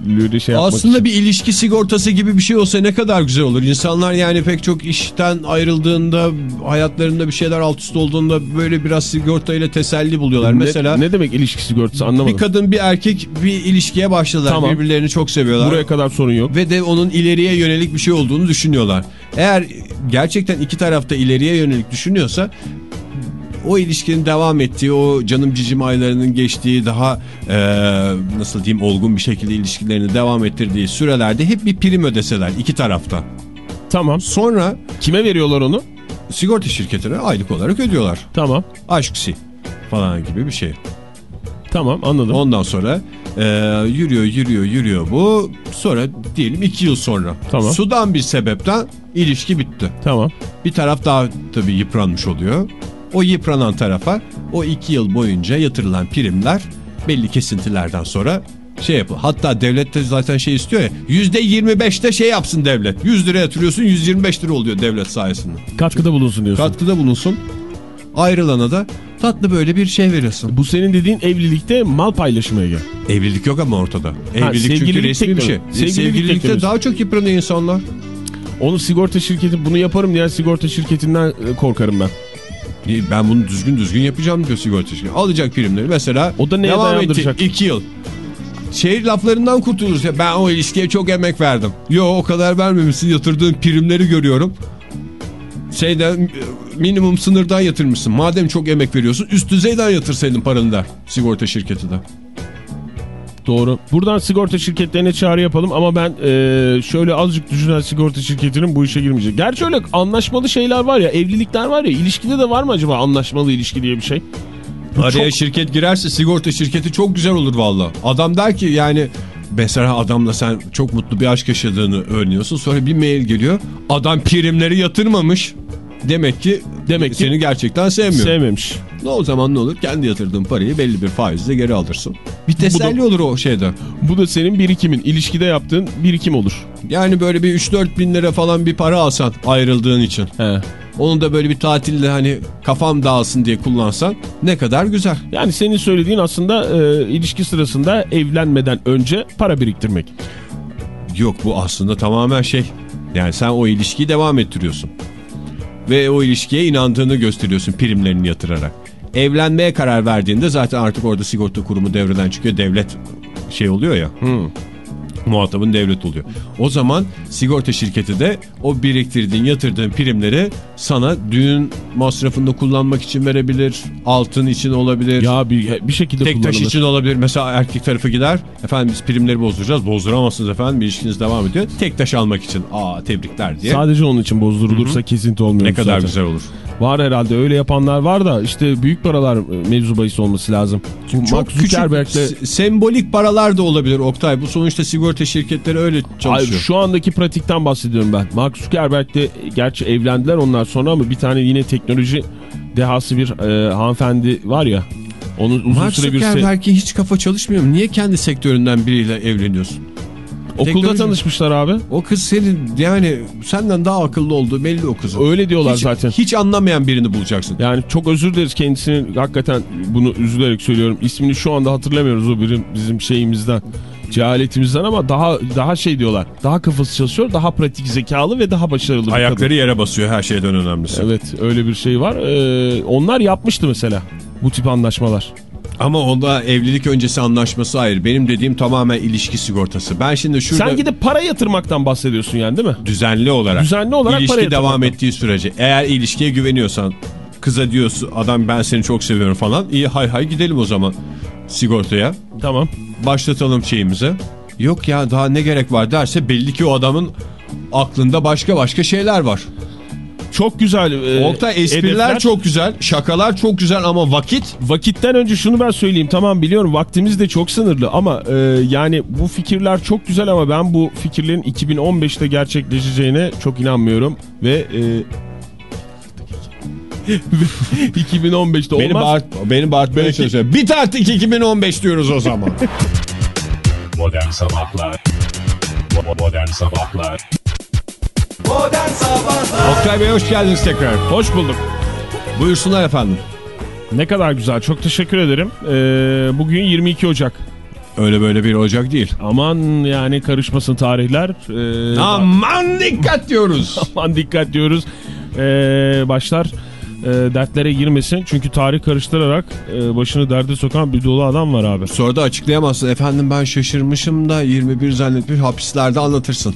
lüri şey yapmak Aslında için. bir ilişki sigortası gibi bir şey olsa ne kadar güzel olur. İnsanlar yani pek çok işten ayrıldığında, hayatlarında bir şeyler alt üst olduğunda böyle biraz sigorta ile teselli buluyorlar. Ne- Mesela ne, demek ilişki sigortası anlamadım. bir kadın bir erkek bir ilişkiye başladılar. Tamam. Birbirlerini çok seviyorlar. Buraya kadar sorun yok. Ve de onun ileriye yönelik bir şey olduğunu düşünüyorlar. Eğer gerçekten iki tarafta ileriye yönelik düşünüyorsa o ilişkinin devam ettiği, o canım cicim aylarının geçtiği, daha eee, nasıl diyeyim olgun bir şekilde ilişkilerini devam ettirdiği sürelerde hep bir prim ödeseler iki tarafta. Tamam. Sonra Kime veriyorlar onu? sigorta şirketine aylık olarak ödüyorlar. Tamam. Aşksi falan gibi bir şey. Tamam anladım. Ondan sonra eee, yürüyor yürüyor yürüyor bu. Sonra diyelim iki yıl sonra. Tamam. Sudan bir sebepten ilişki bitti. Tamam. Bir taraf daha tabii yıpranmış oluyor. O yıpranan tarafa o iki yıl boyunca yatırılan primler belli kesintilerden sonra şey yapıyor. Hatta devlet de zaten şey istiyor ya yüzde 25'te şey yapsın devlet. 100 lira yatırıyorsun 125 lira oluyor devlet sayesinde. Katkıda bulunsun diyorsun. Katkıda bulunsun. Ayrılana da tatlı böyle bir şey veriyorsun. Bu senin dediğin evlilikte mal paylaşımı Ege. Evlilik yok ama ortada. Evlilik çünkü sevgililik resmi bir tek şey. mi? Sevgililik Sevgililikte teklemesi. daha çok yıpranıyor insanlar. Onu sigorta şirketi bunu yaparım diyen sigorta şirketinden e, korkarım ben. Ben bunu düzgün düzgün yapacağım diyor sigorta şirketi. Alacak primleri mesela O da neye devam dayandıracak? 2 yıl. Şey laflarından kurtuluruz ben o ilişkiye çok emek verdim. Yo o kadar vermemişsin yatırdığın primleri görüyorum. Şeyden minimum sınırdan yatırmışsın. Madem çok emek veriyorsun üst düzeyden yatırsaydın paranı der sigorta şirketi de. Doğru. Buradan sigorta şirketlerine çağrı yapalım ama ben e, şöyle azıcık düşünen sigorta şirketinin bu işe girmeyecek. Gerçi öyle anlaşmalı şeyler var ya evlilikler var ya ilişkide de var mı acaba anlaşmalı ilişki diye bir şey? Bu Araya çok- şirket girerse sigorta şirketi çok güzel olur valla. Adam der ki yani mesela adamla sen çok mutlu bir aşk yaşadığını öğreniyorsun. Sonra bir mail geliyor. Adam primleri yatırmamış. Demek ki Demek ki- seni gerçekten sevmiyor. Sevmemiş. ne o zaman ne olur? Kendi yatırdığın parayı belli bir faizle geri alırsın. Bir teselli olur o şeyde. Bu da senin birikimin ilişkide yaptığın birikim olur. Yani böyle bir 3-4 bin lira falan bir para alsan ayrıldığın için. He. Onu da böyle bir tatilde hani kafam dağılsın diye kullansan ne kadar güzel. Yani senin söylediğin aslında e, ilişki sırasında evlenmeden önce para biriktirmek. Yok bu aslında tamamen şey. Yani sen o ilişkiyi devam ettiriyorsun. Ve o ilişkiye inandığını gösteriyorsun primlerini yatırarak. Evlenmeye karar verdiğinde zaten artık orada sigorta kurumu devreden çıkıyor. Devlet şey oluyor ya. Muhatabın devlet oluyor. O zaman sigorta şirketi de o biriktirdiğin, yatırdığın primleri sana düğün masrafında kullanmak için verebilir. Altın için olabilir. Ya bir, bir şekilde Tek taş için olabilir. Mesela erkek tarafı gider. Efendim biz primleri bozduracağız. Bozduramazsınız efendim. Bir ilişkiniz devam ediyor. Tek taş almak için. Aa tebrikler diye. Sadece onun için bozdurulursa kesinti olmuyor. ne kadar zaten. güzel olur. Var herhalde öyle yapanlar var da işte büyük paralar e, mevzu bahis olması lazım. Çünkü Mark küçük Zuckerberg'le se- sembolik paralar da olabilir Oktay. Bu sonuçta sigorta şirketleri öyle çalışıyor. şu andaki pratikten bahsediyorum ben. Mark Zuckerberg'le gerçi evlendiler onlar sonra ama bir tane yine teknoloji dehası bir e, hanımefendi var ya. Onun uzun Mark süre bir se- Zuckerberg'in hiç kafa çalışmıyor mu? Niye kendi sektöründen biriyle evleniyorsun? Okulda teknoloji- tanışmışlar abi. O kız senin yani senden daha akıllı olduğu belli o kızın. Öyle diyorlar hiç, zaten. Hiç anlamayan birini bulacaksın. Yani çok özür dileriz kendisini hakikaten bunu üzülerek söylüyorum. İsmini şu anda hatırlamıyoruz o birim bizim şeyimizden. Cehaletimizden ama daha daha şey diyorlar. Daha kafası çalışıyor, daha pratik zekalı ve daha başarılı bir kadın. Ayakları yere basıyor her şeyden önemlisi. Evet öyle bir şey var. Ee, onlar yapmıştı mesela bu tip anlaşmalar. Ama onda evlilik öncesi anlaşması ayrı. Benim dediğim tamamen ilişki sigortası. Ben şimdi şurada Sen gidip para yatırmaktan bahsediyorsun yani değil mi? düzenli olarak, Düzenli olarak para ilişki devam ettiği sürece eğer ilişkiye güveniyorsan kıza diyorsun adam ben seni çok seviyorum falan iyi hay hay gidelim o zaman sigortaya Tamam. başlatalım şeyimize. Yok ya daha ne gerek var derse belli ki o adamın aklında başka başka şeyler var. Çok güzel. e, Oktay espriler hedefler. çok güzel, şakalar çok güzel ama vakit Vakitten önce şunu ben söyleyeyim. Tamam biliyorum vaktimiz de çok sınırlı ama e, yani bu fikirler çok güzel ama ben bu fikirlerin 2015'te gerçekleşeceğine çok inanmıyorum ve e, 2015'te beni, olmaz. bağırt, beni bağırtmaya Belki- çalışıyor. Bit artık 2015 diyoruz o zaman. Modern Sabahlar Modern Sabahlar Modern Sabahlar Oktay Bey hoş geldiniz tekrar. Hoş bulduk. Buyursunlar efendim. Ne kadar güzel. Çok teşekkür ederim. E, bugün 22 Ocak. Öyle böyle bir Ocak değil. Aman yani karışmasın tarihler. Ee, Aman dikkat diyoruz. aman dikkat diyoruz. Ee, başlar e, dertlere girmesin. Çünkü tarih karıştırarak e, başını derde sokan bir dolu adam var abi. Sonra da açıklayamazsın. Efendim ben şaşırmışım da 21 zannetmiş hapislerde anlatırsın.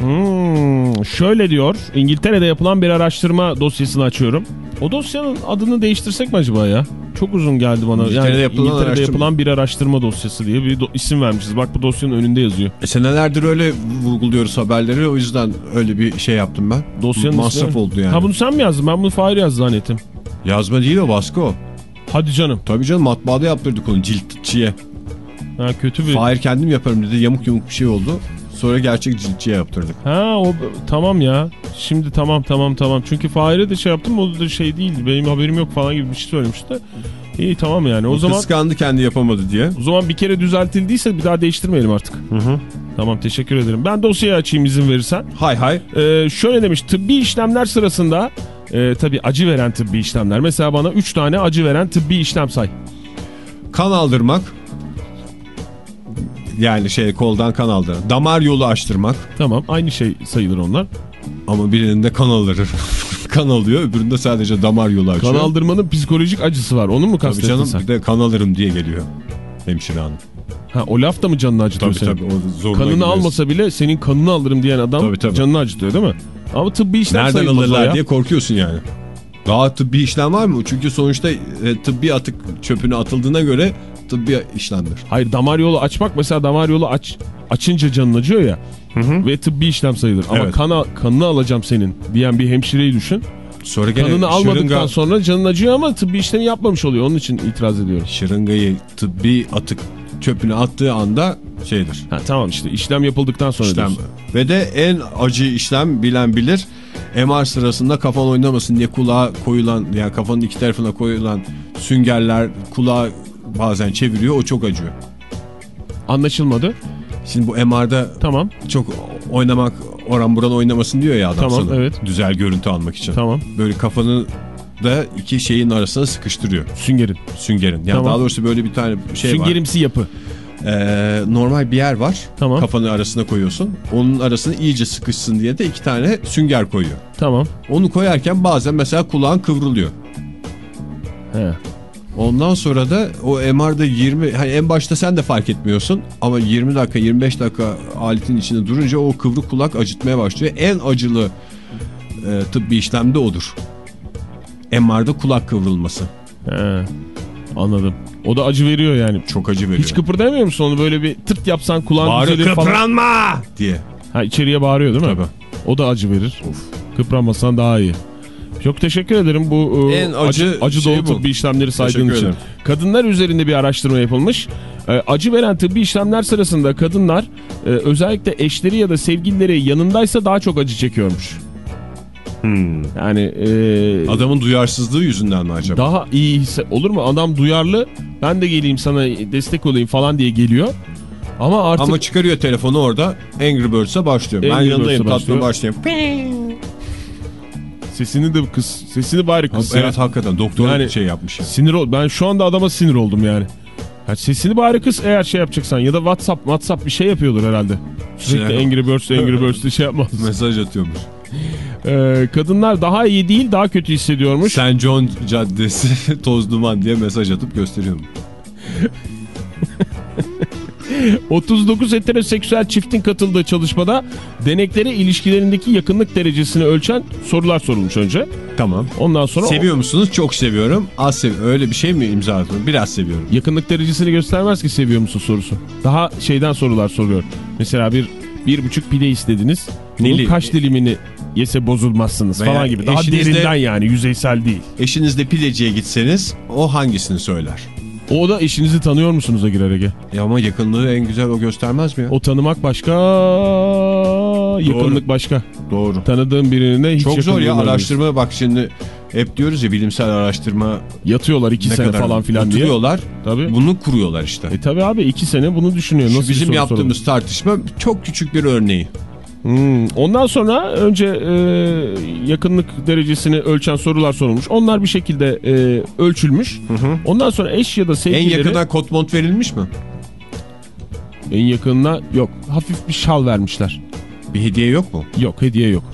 Hmm, şöyle diyor. İngiltere'de yapılan bir araştırma dosyasını açıyorum. O dosyanın adını değiştirsek mi acaba ya? Çok uzun geldi bana. İngiltere'de yani yapılan İngiltere'de araştırma. yapılan bir araştırma dosyası diye bir do- isim vermişiz. Bak bu dosyanın önünde yazıyor. E senelerdir öyle vurguluyoruz haberleri o yüzden öyle bir şey yaptım ben. Dosyanın Masraf ismi- oldu yani. Ha bunu sen mi yazdın? Ben bunu Fahir yazdı zannettim. Yazma değil o baskı o. Hadi canım. Tabii canım matbaada yaptırdık onu ciltçiye. Ha kötü bir... Fahir kendim yaparım dedi yamuk yumuk bir şey oldu. Sonra gerçek ciltçiye yaptırdık. Ha o tamam ya. Şimdi tamam tamam tamam. Çünkü Fahir'e de şey yaptım o da şey değil. Benim haberim yok falan gibi bir şey söylemişti. İyi tamam yani. O, O zaman kıskandı kendi yapamadı diye. o zaman bir kere düzeltildiyse bir daha değiştirmeyelim artık. Tamam teşekkür ederim. Ben dosyayı açayım izin verirsen. Hay hay. Ee, şöyle demiş tıbbi işlemler sırasında e, tabii acı veren tıbbi işlemler. Mesela bana 3 tane acı veren tıbbi işlem say. Kan aldırmak. Yani şey koldan kan aldırmak. Damar yolu açtırmak. Tamam aynı şey sayılır onlar. Ama birinde kan aldırır. kan alıyor öbüründe sadece damar yolu açıyor. Kan aldırmanın psikolojik acısı var. Onu mu Tabii kastettin canım sen? bir de kan alırım diye geliyor hemşire hanım. Ha, o laf da mı canını acıtıyor Tabii senin? tabii. O zoruna Kanını gidiyoruz. almasa bile senin kanını alırım diyen adam Tabii, tabii. canını acıtıyor değil mi? Ama tıbbi işlem Nereden alırlar ya. diye korkuyorsun yani. Daha tıbbi işlem var mı? Çünkü sonuçta e, tıbbi atık çöpüne atıldığına göre tıbbi işlemdir. Hayır damar yolu açmak mesela damar yolu aç açınca canın acıyor ya. Ve tıbbi işlem sayılır. Ama Evet. kana, kanını alacağım senin diyen bir hemşireyi düşün. Sonra gene Kanını almadıktan şırınga- sonra canın acıyor ama tıbbi işlemi yapmamış oluyor. Onun için itiraz ediyorum. şırıngayı tıbbi atık çöpüne attığı anda şeydir. Ha, tamam işte işlem yapıldıktan sonra İşlem. diyorsun. Ve de en acı işlem bilen bilir. MR sırasında kafan oynamasın diye kulağa koyulan yani kafanın iki tarafına koyulan süngerler kulağı bazen çeviriyor o çok acıyor. Anlaşılmadı. Şimdi bu MR'da Tamam çok oynamak oran buran oynamasın diyor ya adam Tamam, sana. evet. Güzel görüntü almak için. tamam. Böyle kafanı da iki şeyin arasına sıkıştırıyor Süngerin. süngerin. Yani Tamam. daha doğrusu böyle bir tane şey var. Süngerimsi yapı. Ee, normal bir yer var. Tamam. Kafanı arasına koyuyorsun. Onun arasına iyice sıkışsın diye de iki tane sünger koyuyor. Tamam. Onu koyarken bazen mesela kulağın kıvrılıyor. He. Ondan sonra da o MR'da 20 hani en başta sen de fark etmiyorsun ama 20 dakika 25 dakika aletin içinde durunca o kıvrık kulak acıtmaya başlıyor. En acılı e, tıbbi işlem de odur. MR'da kulak kıvrılması. He. Anladım. O da acı veriyor yani. Çok acı veriyor. Hiç kıpırdayamıyor musun onu böyle bir tırt yapsan kulağın Bağırıyor düzelir falan. kıpranma diye. Ha içeriye bağırıyor değil mi? Tabii. O da acı verir. Kıpranmasan daha iyi. Çok teşekkür ederim bu e, En acı acı şey dolu bu. tıbbi işlemleri saydığın için. Kadınlar üzerinde bir araştırma yapılmış. E, acı veren tıbbi işlemler sırasında kadınlar e, özellikle eşleri ya da sevgilileri yanındaysa daha çok acı çekiyormuş. Yani e, Adamın duyarsızlığı yüzünden mi acaba? daha iyi hisse olur mu? Adam duyarlı. Ben de geleyim sana destek olayım falan diye geliyor. Ama artık Ama çıkarıyor telefonu orada Angry Birds'a başlıyor. ben Angry yanındayım Birds'a tatlım başlayayım. Sesini de kız sesini bari kız. ya. Evet hakikaten doktor Yani- şey yapmış. ya. Sinir ol. Ben şu anda adama sinir oldum yani. Ya sesini bari kız eğer şey yapacaksan ya da WhatsApp WhatsApp bir şey yapıyordur herhalde. Sürekli Şey- Angry Birds Angry Birds şey yapmaz. Mesaj atıyormuş. Ee, kadınlar daha iyi değil daha kötü hissediyormuş. St. John Caddesi toz duman diye mesaj atıp gösteriyorum. 39 heteroseksüel çiftin katıldığı çalışmada deneklere ilişkilerindeki yakınlık derecesini ölçen sorular sorulmuş önce. Tamam. Ondan sonra Seviyor musunuz? Çok seviyorum. Az seviyorum. Öyle bir şey mi imza atıyor? Biraz seviyorum. yakınlık derecesini göstermez ki seviyor musun sorusu. Daha şeyden sorular soruyor. Mesela bir bir buçuk pide istediniz. Bunun Neli? kaç dilimini yese bozulmazsınız Veya falan gibi. Daha derinden yani yüzeysel değil. Eşinizle pideciye gitseniz o hangisini söyler? O da eşinizi tanıyor musunuz'a girer Ege. Ya ama yakınlığı en güzel o göstermez mi ya? O tanımak başka, yakınlık başka. Doğru. Tanıdığın birine hiç Çok zor ya araştırma bak şimdi hep diyoruz ya bilimsel araştırma Yatıyorlar iki ne sene falan filan diye. oturuyorlar. Tabii. Bunu kuruyorlar işte. E tabi abi iki sene bunu düşünüyor. Şu Nasıl bir bizim yaptığımız tartışma çok küçük bir örneği. Hmm. Ondan sonra önce e, yakınlık derecesini ölçen sorular sorulmuş. Onlar bir şekilde e, ölçülmüş. Ondan sonra eş ya da En sevgilileri... yakından kot mont verilmiş mi? En yakınına yok. Hafif bir şal vermişler. Bir hediye yok mu? Yok hediye yok.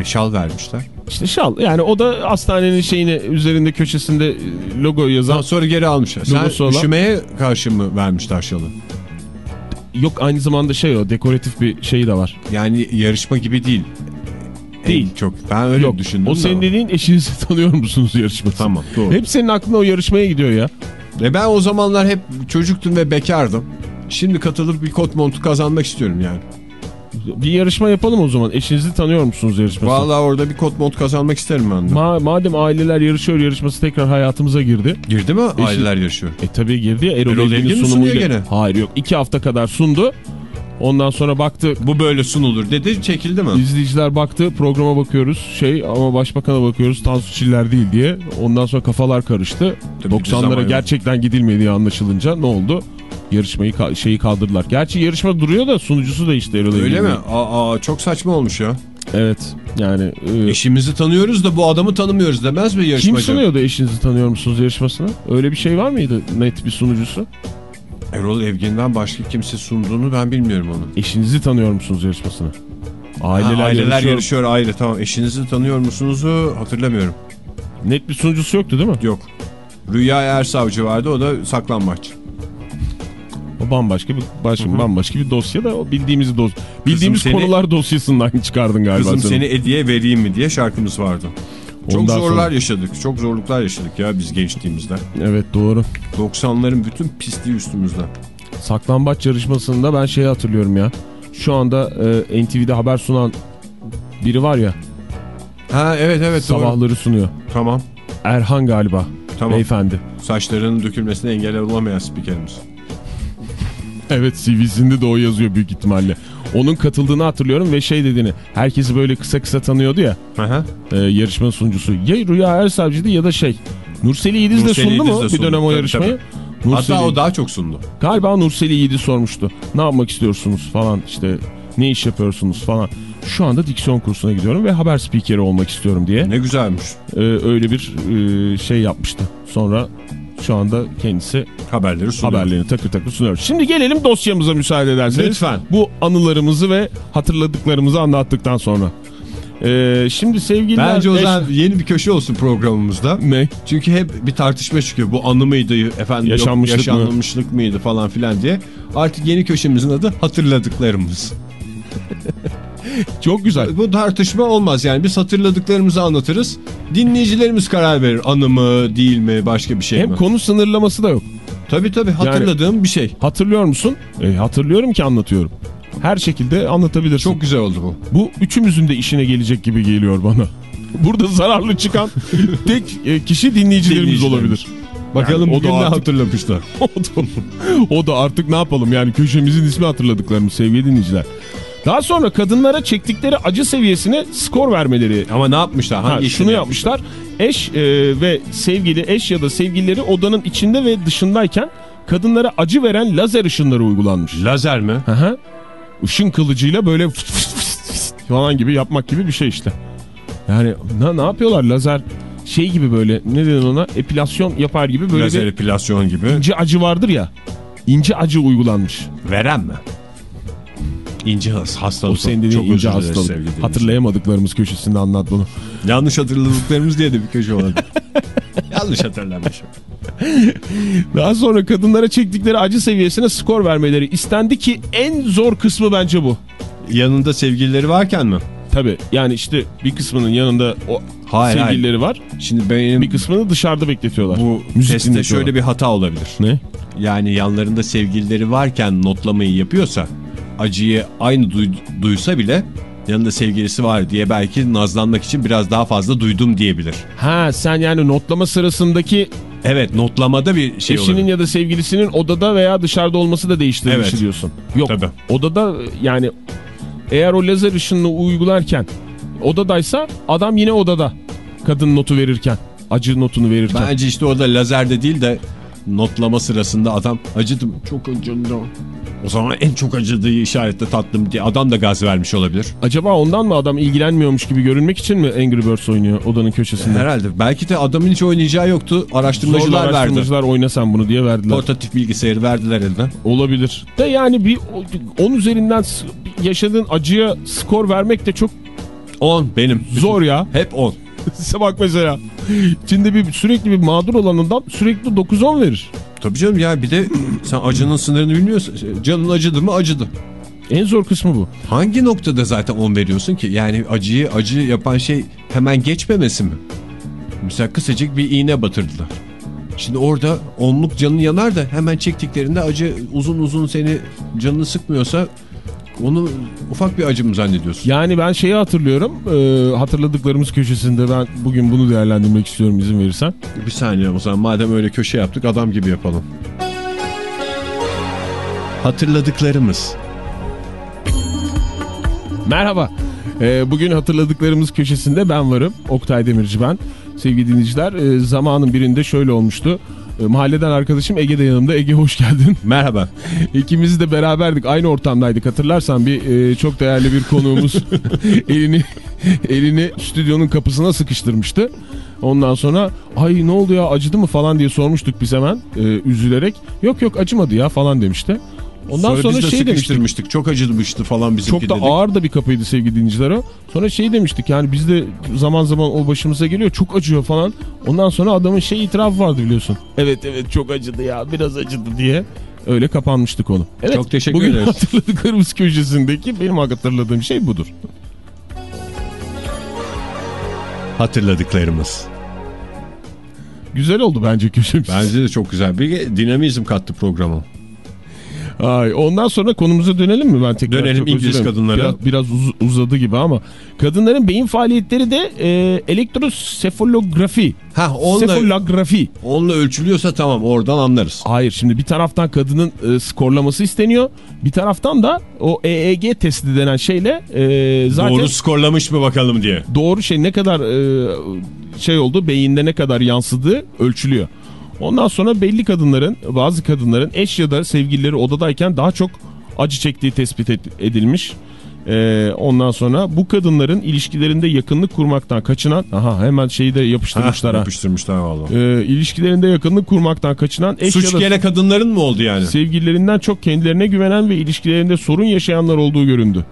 E, şal vermişler. İşte şal yani o da hastanenin şeyine üzerinde köşesinde e, logo yazan. Daha sonra geri almışlar. Sen olan- üşümeye karşı mı vermişler şalı? Yok aynı zamanda şey o dekoratif bir şey de var. Yani yarışma gibi değil. Değil. En çok. Ben öyle Yok düşündüm. o senin dediğin eşinizi tanıyor musunuz yarışması? Tamam doğru. Hep senin aklına o yarışmaya gidiyor ya. E ben o zamanlar hep çocuktum ve bekardım. Şimdi katılıp bir kot montu kazanmak istiyorum yani. Bir yarışma yapalım o zaman. Eşinizi tanıyor musunuz yarışması? Vallahi orada bir kot mont kazanmak isterim ben de. Ma madem aileler yarışıyor yarışması tekrar hayatımıza girdi. Girdi mi? Aileler yarışıyor. E tabi girdi ya Erol, Erol Evgin'in sunumuyla. gene? Hayır yok iki hafta kadar sundu. Ondan sonra baktı Bu böyle sunulur dedi çekildi mi? izleyiciler baktı programa bakıyoruz şey ama başbakana bakıyoruz Tansu Çiller değil diye. Ondan sonra kafalar karıştı. Tabii bir zaman 90'lara yok. gerçekten gidilmediği anlaşılınca ne oldu? Yarışmayı ka- şeyi kaldırdılar. Gerçi yarışma duruyor da sunucusu da işte Erol Öyle mi? Aa, aa, çok saçma olmuş ya. Evet yani e, Eşimizi tanıyoruz da bu adamı tanımıyoruz demez mi kim yarışmacı? sunuyordu eşinizi tanıyor musunuz yarışmasına? Öyle bir şey var mıydı net bir sunucusu? Erol Evgin'den başka kimse sunduğunu ben bilmiyorum onu. Eşinizi tanıyor musunuz yarışmasına? Aileler, Ha, aileler yarışıyor. yarışıyor aile tamam. Eşinizi tanıyor musunuzu hatırlamıyorum. Net bir sunucusu yoktu değil mi? Yok. Rüya Ersavcı vardı o da saklambaç. O bambaşka bir başka, bambaşka bir dosya da o bildiğimiz dos bildiğimiz seni- konular dosyasından çıkardın galiba. Kızım sen. seni hediye vereyim mi diye şarkımız vardı. Çok Ondan zorlar sonra- yaşadık. Çok zorluklar yaşadık ya biz gençliğimizde. Evet doğru. 90'ların bütün pisliği üstümüzde. Saklambaç yarışmasında ben şeyi hatırlıyorum ya. Şu anda e, NTV'de haber sunan biri var ya. Ha evet evet doğru. sabahları sunuyor. Tamam. Erhan galiba. Tamam. Beyefendi. Saçlarının dökülmesine engel olamayan spikerimiz. Evet CV'sinde de o yazıyor büyük ihtimalle. Onun katıldığını hatırlıyorum ve şey dediğini. Herkesi böyle kısa kısa tanıyordu ya. Aha. e, yarışma sunucusu. Ya Rüya Ersavcı'ydı ya da şey. Nurseli Yiğidiz de sundu mu de bir dönem o Tabii, yarışmayı? tabii. Nurseli, Hatta o daha çok sundu. Galiba Nurseli Yiğidi sormuştu. Ne yapmak istiyorsunuz falan işte ne iş yapıyorsunuz falan. Şu anda diksiyon kursuna gidiyorum ve haber spikeri olmak istiyorum diye. Ne güzelmiş. Ee, öyle bir e, şey yapmıştı. Sonra şu anda kendisi Haberleri sunuyor. haberlerini takır takır sunuyor. Şimdi gelelim dosyamıza müsaade ederseniz. Lütfen. Bu anılarımızı ve hatırladıklarımızı anlattıktan sonra. Ee, şimdi sevgililer... Bence o eş- zaman yeni bir köşe olsun programımızda. Ne? Çünkü hep bir tartışma çıkıyor. Bu anı mıydı, efendim Yaşanmışlık yok, mı? yaşanmışlık mıydı falan filan diye. Artık yeni köşemizin adı hatırladıklarımız. Çok güzel. Bu tartışma olmaz yani biz hatırladıklarımızı anlatırız. Dinleyicilerimiz karar verir. Anı mı, değil mi, başka bir şey Hem mi? konu sınırlaması da yok. Tabii tabii hatırladığım bir şey. Hatırlıyor musun? E, hatırlıyorum ki anlatıyorum. Her şekilde anlatabilirsin. Çok güzel oldu bu. Bu üçümüzün de işine gelecek gibi geliyor bana. Burada zararlı çıkan tek e, kişi dinleyicilerimiz olabilir. Bakalım Yani o bugün da ne artık- hatırlamışlar. o, da, o da artık ne yapalım yani köşemizin ismi hatırladıklarımız sevgili dinleyiciler. Daha sonra kadınlara çektikleri acı seviyesine skor vermeleri Ama ne yapmışlar? Ha, Hangi şunu işini yapmışlar. Eş e, ve sevgili eş ya da sevgilileri odanın içinde ve dışındayken kadınlara acı veren lazer ışınları uygulanmış. Lazer mi? Hı hı. Işın kılıcıyla böyle fıs fıs fıs fıs falan gibi yapmak gibi bir şey işte. Yani ne, ne yapıyorlar lazer şey gibi böyle ne denir ona epilasyon yapar gibi böyle Lazer bir epilasyon gibi. ince acı vardır ya. İnce acı uygulanmış. Veren mi? İnce has- hastalık. O senin dediğin Çok ince hastalık. Hatırlayamadıklarımız köşesinde anlat bunu. Yanlış hatırladıklarımız diye de bir köşe olabilir. Yanlış hatırlamışım. Daha sonra kadınlara çektikleri acı seviyesine skor vermeleri istendi ki en zor kısmı bence bu. Yanında sevgilileri varken mi? Tabi yani işte bir kısmının yanında o Hayır, sevgilileri var. Şimdi benim Bir kısmını dışarıda bekletiyorlar. bu Müzik testte şöyle bir hata olabilir. Ne? Yani yanlarında sevgilileri varken notlamayı yapıyorsa acıyı aynı duy- duysa bile yanında sevgilisi var diye belki nazlanmak için biraz daha fazla duydum diyebilir. Ha sen yani notlama sırasındaki Evet notlamada bir şey eşinin olabilir. ya da sevgilisinin odada veya dışarıda olması da değiştirmiş Evet. diyorsun. Yok. Tabii. Odada yani eğer o lazer ışınını uygularken odadaysa adam yine odada. Kadın notu verirken. Acı notunu verirken. Bence işte orada lazerde değil de notlama sırasında adam acıdım çok acıdı. O zaman en çok acıdığı işaretle tatlım diye adam da gaz vermiş olabilir. Acaba ondan mı adam ilgilenmiyormuş gibi görünmek için mi Angry Birds oynuyor odanın köşesinde? Herhalde. Belki de adamın hiç oynayacağı yoktu. Zorla Araştırmacılar verdi. araştırmacılar oynasan bunu diye verdiler. Portatif bilgisayarı verdiler eline. Olabilir. De yani bir 10 üzerinden yaşadığın acıya skor vermek de çok 10 benim. zor ya. Hep 10. Size bak mesela. Şimdi bir sürekli bir mağdur olan adam sürekli 9-10 verir. Tabii canım ya bir de sen acının sınırını bilmiyorsun. Canın acıdı mı acıdı. En zor kısmı bu. Hangi noktada zaten 10 veriyorsun ki? Yani acıyı acı yapan şey hemen geçmemesi mi? Mesela kısacık bir iğne batırdılar. Şimdi orada onluk canın yanar da hemen çektiklerinde acı uzun uzun seni canını sıkmıyorsa onu ufak bir acı mı zannediyorsun? Yani ben şeyi hatırlıyorum. e, hatırladıklarımız köşesinde ben bugün bunu değerlendirmek istiyorum izin verirsen. Bir saniye o zaman madem öyle köşe yaptık adam gibi yapalım. Hatırladıklarımız. Merhaba. E, bugün hatırladıklarımız köşesinde ben varım. Oktay Demirci ben. Sevgili dinleyiciler e, zamanın birinde şöyle olmuştu. E, mahalleden arkadaşım Ege de yanımda. Ege hoş geldin. Merhaba. İkimiz de beraberdik. Aynı ortamdaydık. Hatırlarsan bir e, çok değerli bir konuğumuz elini elini stüdyonun kapısına sıkıştırmıştı. Ondan sonra ay ne oldu ya acıdı mı falan diye sormuştuk biz hemen e, üzülerek. Yok yok acımadı ya falan demişti. Ondan sonra, biz de şey demiştik. Çok acımıştı falan bizimki Çok da dedik. ağır da bir kapıydı sevgili dinleyiciler o. Sonra şey demiştik yani biz de zaman zaman o başımıza geliyor çok acıyor falan. Ondan sonra adamın şey itirafı vardı biliyorsun. Evet evet çok acıdı ya biraz acıdı diye. Öyle kapanmıştı konu. Evet, Çok teşekkür bugün ederiz. hatırladıklarımız köşesindeki benim hatırladığım şey budur. Hatırladıklarımız. Güzel oldu bence köşemiz. Bence de çok güzel. Bir dinamizm kattı programa. Ay, ondan sonra konumuza dönelim mi ben tekrar? Dönelim, İngiliz kadınlara. Biraz, biraz uz- uzadı gibi ama. Kadınların beyin faaliyetleri de e, elektrosefalografi. Ha onunla, Sefalografi. onunla ölçülüyorsa tamam oradan anlarız. Hayır şimdi bir taraftan kadının e, skorlaması isteniyor. Bir taraftan da o EEG testi denen şeyle e, zaten Doğru doğru. skorlamış mı bakalım diye. şey ne kadar e, şey oldu beyinde ne kadar yansıdığı ölçülüyor. Ondan sonra belli kadınların bazı kadınların eş ya da sevgilileri odadayken daha çok acı çektiği tespit ed- edilmiş. E, ondan sonra bu kadınların ilişkilerinde yakınlık kurmaktan kaçınan aha hemen şeyi de yapıştırmışlar ha. Yapıştırmışlar valla. E, ilişkilerinde yakınlık kurmaktan kaçınan eş Suç ya da kadınların mı oldu yani? sevgililerinden çok kendilerine güvenen ve ilişkilerinde sorun yaşayanlar olduğu göründü.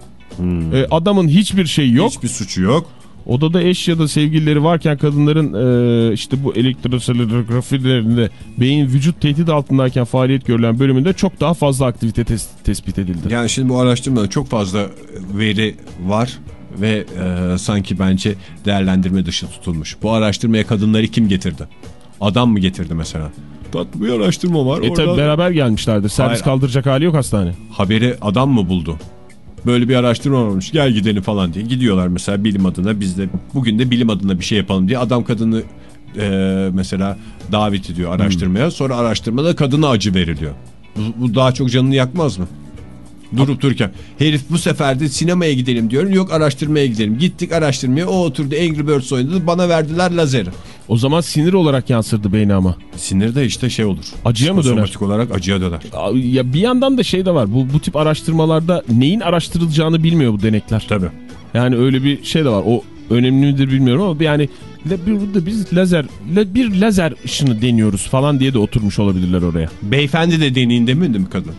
E, adamın hiçbir şeyi yok. Hiçbir suçu yok. Odada eş ya da sevgilileri varken kadınların e, işte bu elektrosalografilerinde beyin vücut tehdit altındayken faaliyet görülen bölümünde çok daha fazla aktivite tes- tespit edildi. Yani şimdi bu araştırmada çok fazla veri var ve e, sanki bence değerlendirme dışı tutulmuş. Bu araştırmaya kadınları kim getirdi? Adam mı getirdi mesela? Tatlı bir araştırma var. E tabi beraber gelmişlerdi. Servis Hayır. kaldıracak hali yok hastane. Haberi adam mı buldu? Böyle bir araştırma olmuş. Gel gidelim falan diye. Gidiyorlar mesela bilim adına. Biz de bugün de bilim adına bir şey yapalım diye. Adam kadını e, mesela davet ediyor araştırmaya. Sonra araştırmada kadına acı veriliyor. Bu, bu daha çok canını yakmaz mı? Durup dururken. Herif bu sefer de sinemaya gidelim diyorum. Yok araştırmaya gidelim. Gittik araştırmaya. O oturdu Angry Birds oynadı. Bana verdiler lazeri. O zaman sinir olarak yansırdı beyni ama. Sinir de işte şey olur. Acıya mı döner? Psikosomatik olarak acıya döner. Ya bir yandan da şey de var. Bu, bu tip araştırmalarda neyin araştırılacağını bilmiyor bu denekler. Tabii. Yani öyle bir şey de var. O önemli midir bilmiyorum ama yani burada biz lazer la- bir lazer ışını deniyoruz falan diye de oturmuş olabilirler oraya. Beyefendi de deneyinde mi değil mi kadın?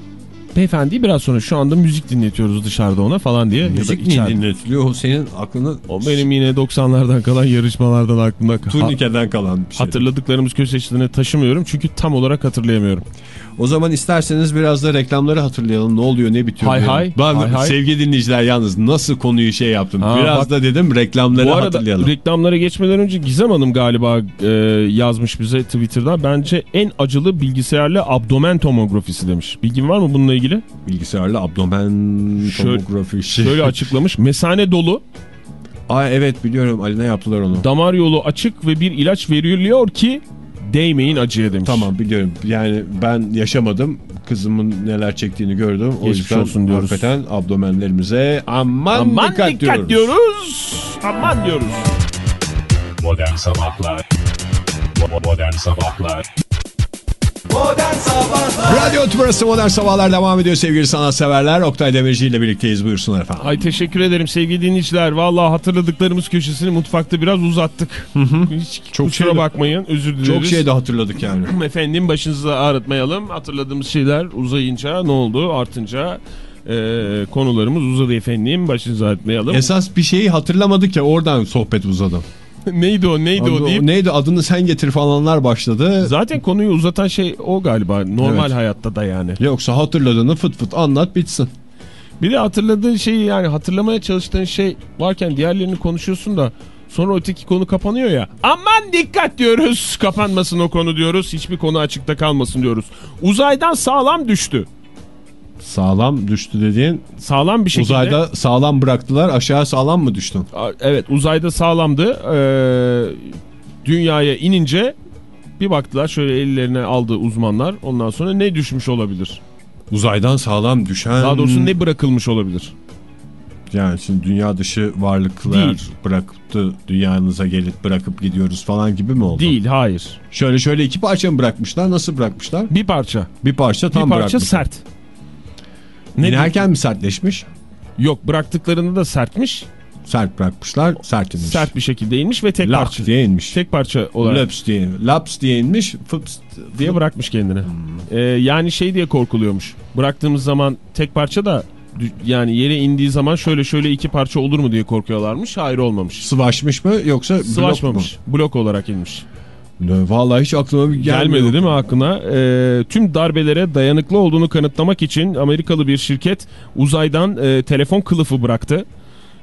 Beyefendi biraz sonra şu anda müzik dinletiyoruz dışarıda ona falan diye. Müzik niye dinletiliyor? O senin aklını O benim yine 90'lardan kalan yarışmalardan aklımda turnikeden kalan bir şey. Hatırladıklarımız köşesine taşımıyorum çünkü tam olarak hatırlayamıyorum. O zaman isterseniz biraz da reklamları hatırlayalım. Ne oluyor ne bitiyor. Hay hay, Ben, hay hay. Sevgili dinleyiciler yalnız nasıl konuyu şey yaptım. Ha, biraz bak- da dedim reklamları Bu arada hatırlayalım. reklamlara geçmeden önce Gizem Hanım galiba e, yazmış bize Twitter'da. Bence en acılı bilgisayarlı abdomen tomografisi demiş. Bilgin var mı bununla ilgili? Bilgisayarlı abdomen Şöyle- tomografi. Şey. Şöyle açıklamış. Mesane dolu, Aa, evet biliyorum Ali ne yaptılar onu. damar yolu açık ve bir ilaç veriliyor ki değmeyin acıya demiş. Tamam biliyorum. Yani ben yaşamadım. Kızımın neler çektiğini gördüm. O Geçmiş yüzden olsun diyoruz. hakikaten abdomenlerimize aman, Aman dikkat, dikkat, diyoruz. diyoruz. Aman diyoruz. Modern Sabahlar Modern Sabahlar Modern Sabahlar Radyo Tümrüt'ü Modern Sabahlar devam ediyor sevgili sanatseverler. Oktay Demirci ile birlikteyiz buyursunlar efendim. Ay teşekkür ederim sevgili dinleyiciler. Vallahi hatırladıklarımız köşesini mutfakta biraz uzattık. Hiç Çok kusura şeydi. bakmayın özür dileriz. Çok şey de hatırladık yani. Efendim başınızı ağrıtmayalım. Hatırladığımız şeyler uzayınca ne oldu? Artınca e, konularımız uzadı efendim. Başınızı ağrıtmayalım. Esas bir şeyi hatırlamadık ya oradan sohbet uzadı. neydi o neydi o deyip. Neydi adını sen getir falanlar başladı. Zaten konuyu uzatan şey o galiba. Normal Evet. hayatta da yani. Yoksa hatırladığını fıt fıt anlat bitsin. Bir de hatırladığın şeyi yani hatırlamaya çalıştığın şey varken diğerlerini konuşuyorsun da sonra öteki konu kapanıyor ya. Aman dikkat diyoruz. Kapanmasın o konu diyoruz. Hiçbir konu açıkta kalmasın diyoruz. Uzaydan sağlam düştü. Sağlam düştü dediğin Sağlam bir şekilde. uzayda sağlam bıraktılar aşağı sağlam mı düştün? Evet uzayda sağlamdı. Ee, dünyaya inince bir baktılar şöyle ellerine aldı uzmanlar. Ondan sonra ne düşmüş olabilir? Uzaydan sağlam düşen... Daha doğrusu ne bırakılmış olabilir? Yani şimdi dünya dışı varlıklar Değil. bıraktı dünyanıza gelip bırakıp gidiyoruz falan gibi mi oldu? Değil hayır. Şöyle şöyle iki parça mı bırakmışlar? Nasıl bırakmışlar? Bir parça. Bir parça tam bir parça bırakmış. sert. Ne İnerken mi sertleşmiş? Yok bıraktıklarında da sertmiş. Sert bırakmışlar, sert inmiş. Sert bir şekilde inmiş ve tek Laps parça. diye inmiş. Tek parça olarak Laps diye, laps diye inmiş, fıps diye bırakmış kendini. Ee, yani şey diye korkuluyormuş. Bıraktığımız zaman tek parça da yani yere indiği zaman şöyle şöyle iki parça olur mu diye korkuyorlarmış. Hayır olmamış. sıvaşmış mı yoksa blok mu? Sıvaşmamış. Blok olarak inmiş. Vallahi hiç aklıma bir gelmiyor. Gelmedi değil mi aklına? Ee, tüm darbelere dayanıklı olduğunu kanıtlamak için Amerikalı bir şirket uzaydan e, telefon kılıfı bıraktı.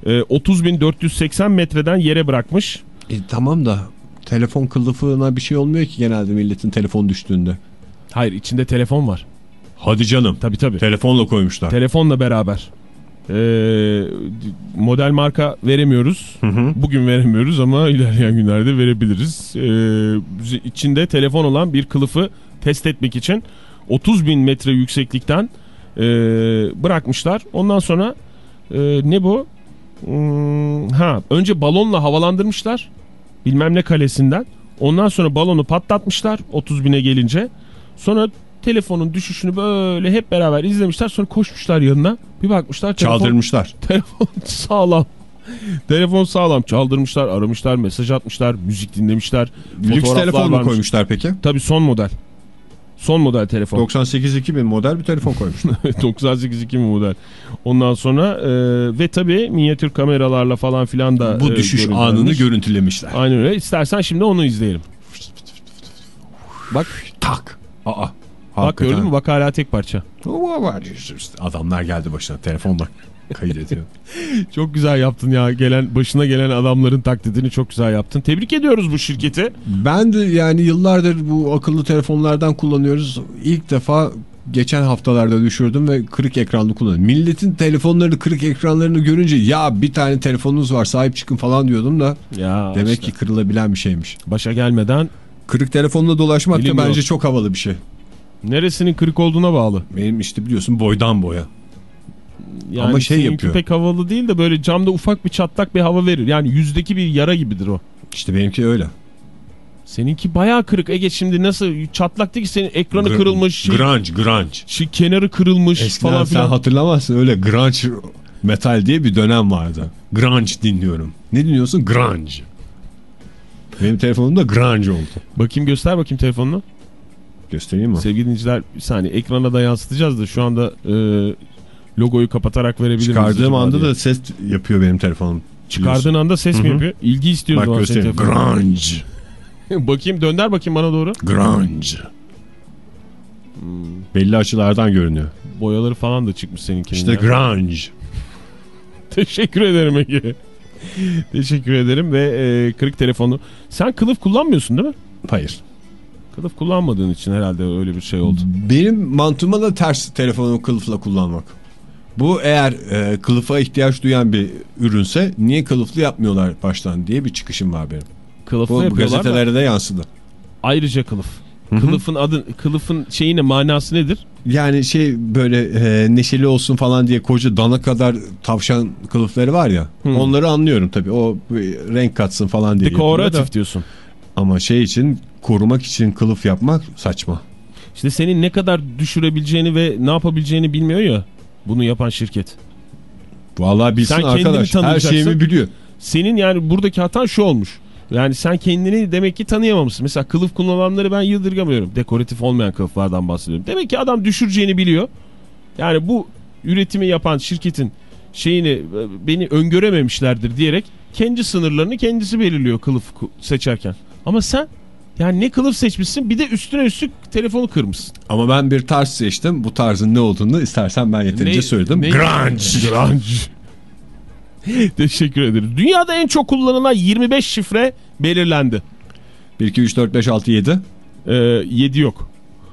E, 30.480 metreden yere bırakmış. E, tamam da telefon kılıfına bir şey olmuyor ki genelde milletin telefon düştüğünde. Hayır içinde telefon var. Hadi canım. Tabii tabii. Telefonla koymuşlar. Telefonla beraber. Ee, model marka veremiyoruz. Bugün veremiyoruz ama ilerleyen günlerde verebiliriz. Ee, içinde telefon olan bir kılıfı test etmek için 30 bin metre yükseklikten e, bırakmışlar. Ondan sonra e, ne bu? Hmm, ha önce balonla havalandırmışlar. Bilmem ne kalesinden. Ondan sonra balonu patlatmışlar 30 bine gelince. Sonra telefonun düşüşünü böyle hep beraber izlemişler. Sonra koşmuşlar yanına. Bir bakmışlar telefon, Çaldırmışlar. telefon sağlam. Telefon sağlam. Çaldırmışlar, aramışlar, mesaj atmışlar, müzik dinlemişler. Lüks telefon mu koymuşlar peki? Tabii son model. Son model telefon. 98-2000 model bir telefon koymuşlar. 98 model. Ondan sonra e, ve tabii minyatür kameralarla falan filan da Bu e, düşüş görüntülenmiş. anını görüntülemişler. Aynen öyle. İstersen şimdi onu izleyelim. Bak tak. Aa. Bak gördün mü? Bak hala tek parça. Adamlar geldi başına telefonla kaydediyor. Çok güzel yaptın ya. Gelen başına gelen adamların taklidini çok güzel yaptın. Tebrik ediyoruz bu şirketi. ben de yani yıllardır bu akıllı telefonlardan kullanıyoruz. İlk defa geçen haftalarda düşürdüm ve kırık ekranlı kullanıyorum. Milletin telefonlarını kırık ekranlarını görünce ya bir tane telefonunuz var sahip çıkın falan diyordum da Ya demek işte. ki kırılabilen bir şeymiş. başa gelmeden Kırık telefonla dolaşmak da Bilinmiyor. bence çok havalı bir şey. Neresinin kırık olduğuna bağlı. Benim işte biliyorsun boydan boya. Yani Ama şey yapıyor. pek havalı değil de böyle camda ufak bir çatlak bir hava verir. Yani yüzdeki bir yara gibidir o. İşte benimki öyle. Seninki bayağı kırık. Ege şimdi nasıl çatlak değil ki senin ekranı Gr- kırılmış. Şey, Grunge, grunge. şey, kenarı kırılmış Eskiden falan sen filan. hatırlamazsın öyle grunge metal diye bir dönem vardı. Grunge dinliyorum. Ne dinliyorsun? Grunge. Benim telefonum da grunge oldu. Bakayım göster bakayım telefonunu. Göstereyim mi? Sevgili dinleyiciler bir saniye ekrana da yansıtacağız da şu anda e, logoyu kapatarak verebilir miyiz Çıkardığım anda diye. da ses yapıyor benim telefonum. Çıkardığın anda ses mi Hı yapıyor? İlgi istiyoruz. Bak göstereyim. Grunge. bakayım dönder bakayım bana doğru. Grunge. Belli açılardan görünüyor. Boyaları falan da çıkmış seninkinin. İşte ya. grunge. Teşekkür ederim Ege. Teşekkür ederim ve e, kırık telefonu. Sen kılıf kullanmıyorsun değil mi? Hayır. Kılıf kullanmadığın için herhalde öyle bir şey oldu. Benim mantığıma da ters telefonu kılıfla kullanmak. Bu eğer e, kılıfa ihtiyaç duyan bir ürünse niye kılıflı yapmıyorlar baştan diye bir çıkışım var benim. Kılıflı Bu da gazetelere de yansıdı. ayrıca kılıf. Kılıfın adı, kılıfın şeyine manası nedir? Yani şey böyle e, neşeli olsun falan diye koca dana kadar tavşan kılıfları var ya. Onları anlıyorum tabii. O renk katsın falan diye. Dekoratif diyorsun. Ama şey için korumak için kılıf yapmak saçma. İşte senin ne kadar düşürebileceğini ve ne yapabileceğini bilmiyor ya bunu yapan şirket. Vallahi bilsin Sen arkadaş. Her şeyimi biliyor. Senin yani buradaki hatan şu olmuş. Yani sen kendini demek ki tanıyamamışsın. Mesela kılıf kullananları ben yıldırgamıyorum. Dekoratif olmayan kılıflardan bahsediyorum. Demek ki adam düşüreceğini biliyor. Yani bu üretimi yapan şirketin şeyini e, beni öngörememişlerdir diyerek kendi sınırlarını kendisi belirliyor kılıf seçerken. Ama sen yani ne kılıf seçmişsin bir de üstüne üstlük telefonu kırmışsın. Ama ben bir tarz seçtim. Bu tarzın ne olduğunu istersen ben yeterince Ne- söyledim. ne- Grunge. Grunge. Teşekkür ederiz. Dünyada en çok kullanılan 25 şifre belirlendi. 1, 2, 3, 4, 5, 6, 7. Ee, 7 yok.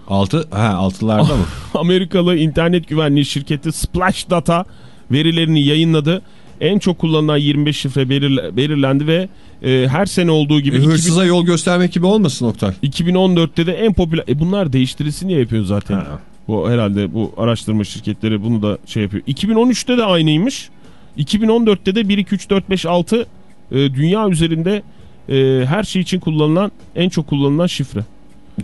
6. Ha 6'larda mı? Amerikalı internet güvenliği şirketi Splash Data verilerini yayınladı. En çok kullanılan 25 şifre belirle- belirlendi ve e, her sene olduğu gibi E, 2000 hırsıza yol göstermek gibi olmasın Oktay? 2014'te de en popüler... E bunlar değiştirilsin diye yapıyor zaten. Ha. Bu herhalde bu araştırma şirketleri bunu da şey yapıyor. 2013'te de aynıymış. 2014'te de 1, 2, 3, 4, 5, 6 e, dünya üzerinde e, her şey için kullanılan en çok kullanılan şifre.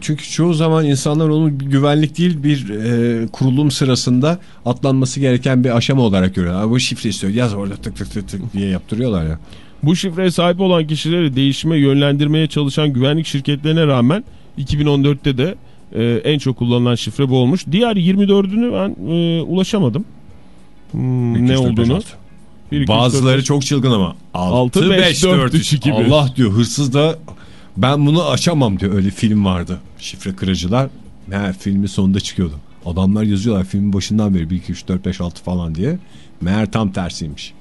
Çünkü çoğu zaman insanlar onu bir güvenlik değil bir e, kurulum sırasında atlanması gereken bir aşama olarak görüyorlar. Bu şifre istiyor yaz orada tık tık tık tık diye yaptırıyorlar ya. Bu şifreye sahip olan kişileri değişime yönlendirmeye çalışan güvenlik şirketlerine rağmen 2014'te de e, en çok kullanılan şifre bu olmuş. Diğer 24'ünü ben e, ulaşamadım. Hmm, ne olduğunu. altı. Bir, iki, üç, Bazıları dört, çok çılgın ama. Altı, 6, beş, 5, dört, 4, üç, 3, iki, bir. Allah diyor hırsız da ben bunu açamam diyor. Öyle film vardı. Şifre kırıcılar. Meğer filmin sonunda çıkıyordu. Adamlar yazıyorlar filmin başından beri 1, 2, 3, 4, 5, 6 falan diye. Meğer tam tersiymiş.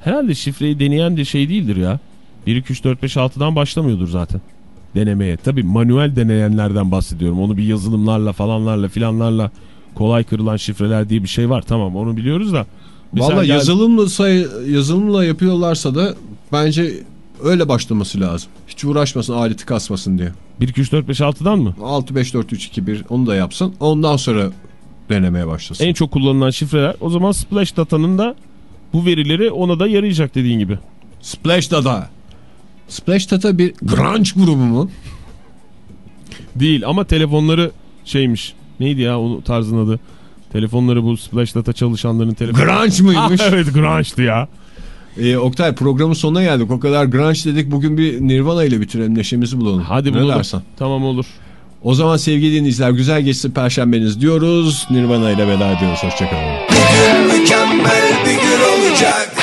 Herhalde şifreyi deneyen de şey değildir ya. 1, 2, 3, 4, 5, 6'dan başlamıyordur zaten. Denemeye. Tabi manuel deneyenlerden bahsediyorum. Onu bir yazılımlarla falanlarla filanlarla kolay kırılan şifreler diye bir şey var. Tamam onu biliyoruz da. Valla yazılımla, yazılımla yapıyorlarsa da bence öyle başlaması lazım. Hiç uğraşmasın aleti kasmasın diye. 1, 2, 3, 4, 5, 6'dan mı? 6, 5, 4, 3, 2, 1 onu da yapsın. Ondan sonra denemeye başlasın. En çok kullanılan şifreler. O zaman Splash Data'nın da bu verileri ona da yarayacak dediğin gibi. Splash Data. Splash Data bir grunge grubu mu? Değil ama telefonları şeymiş. Neydi ya onun tarzın adı? Telefonları bu Splash Data çalışanların telefonu. Grunge mıymış? evet Grunge'dı ya. Ee, Oktay programın sonuna geldik. O kadar grunge dedik. Bugün bir Nirvana ile bitirelim. Neşemizi bulalım. Hadi ne bulalım. dersen? Tamam olur. O zaman sevgili dinleyiciler güzel geçsin perşembeniz diyoruz. Nirvana ile veda ediyoruz. Hoşçakalın. Mükemmel bir gün olacak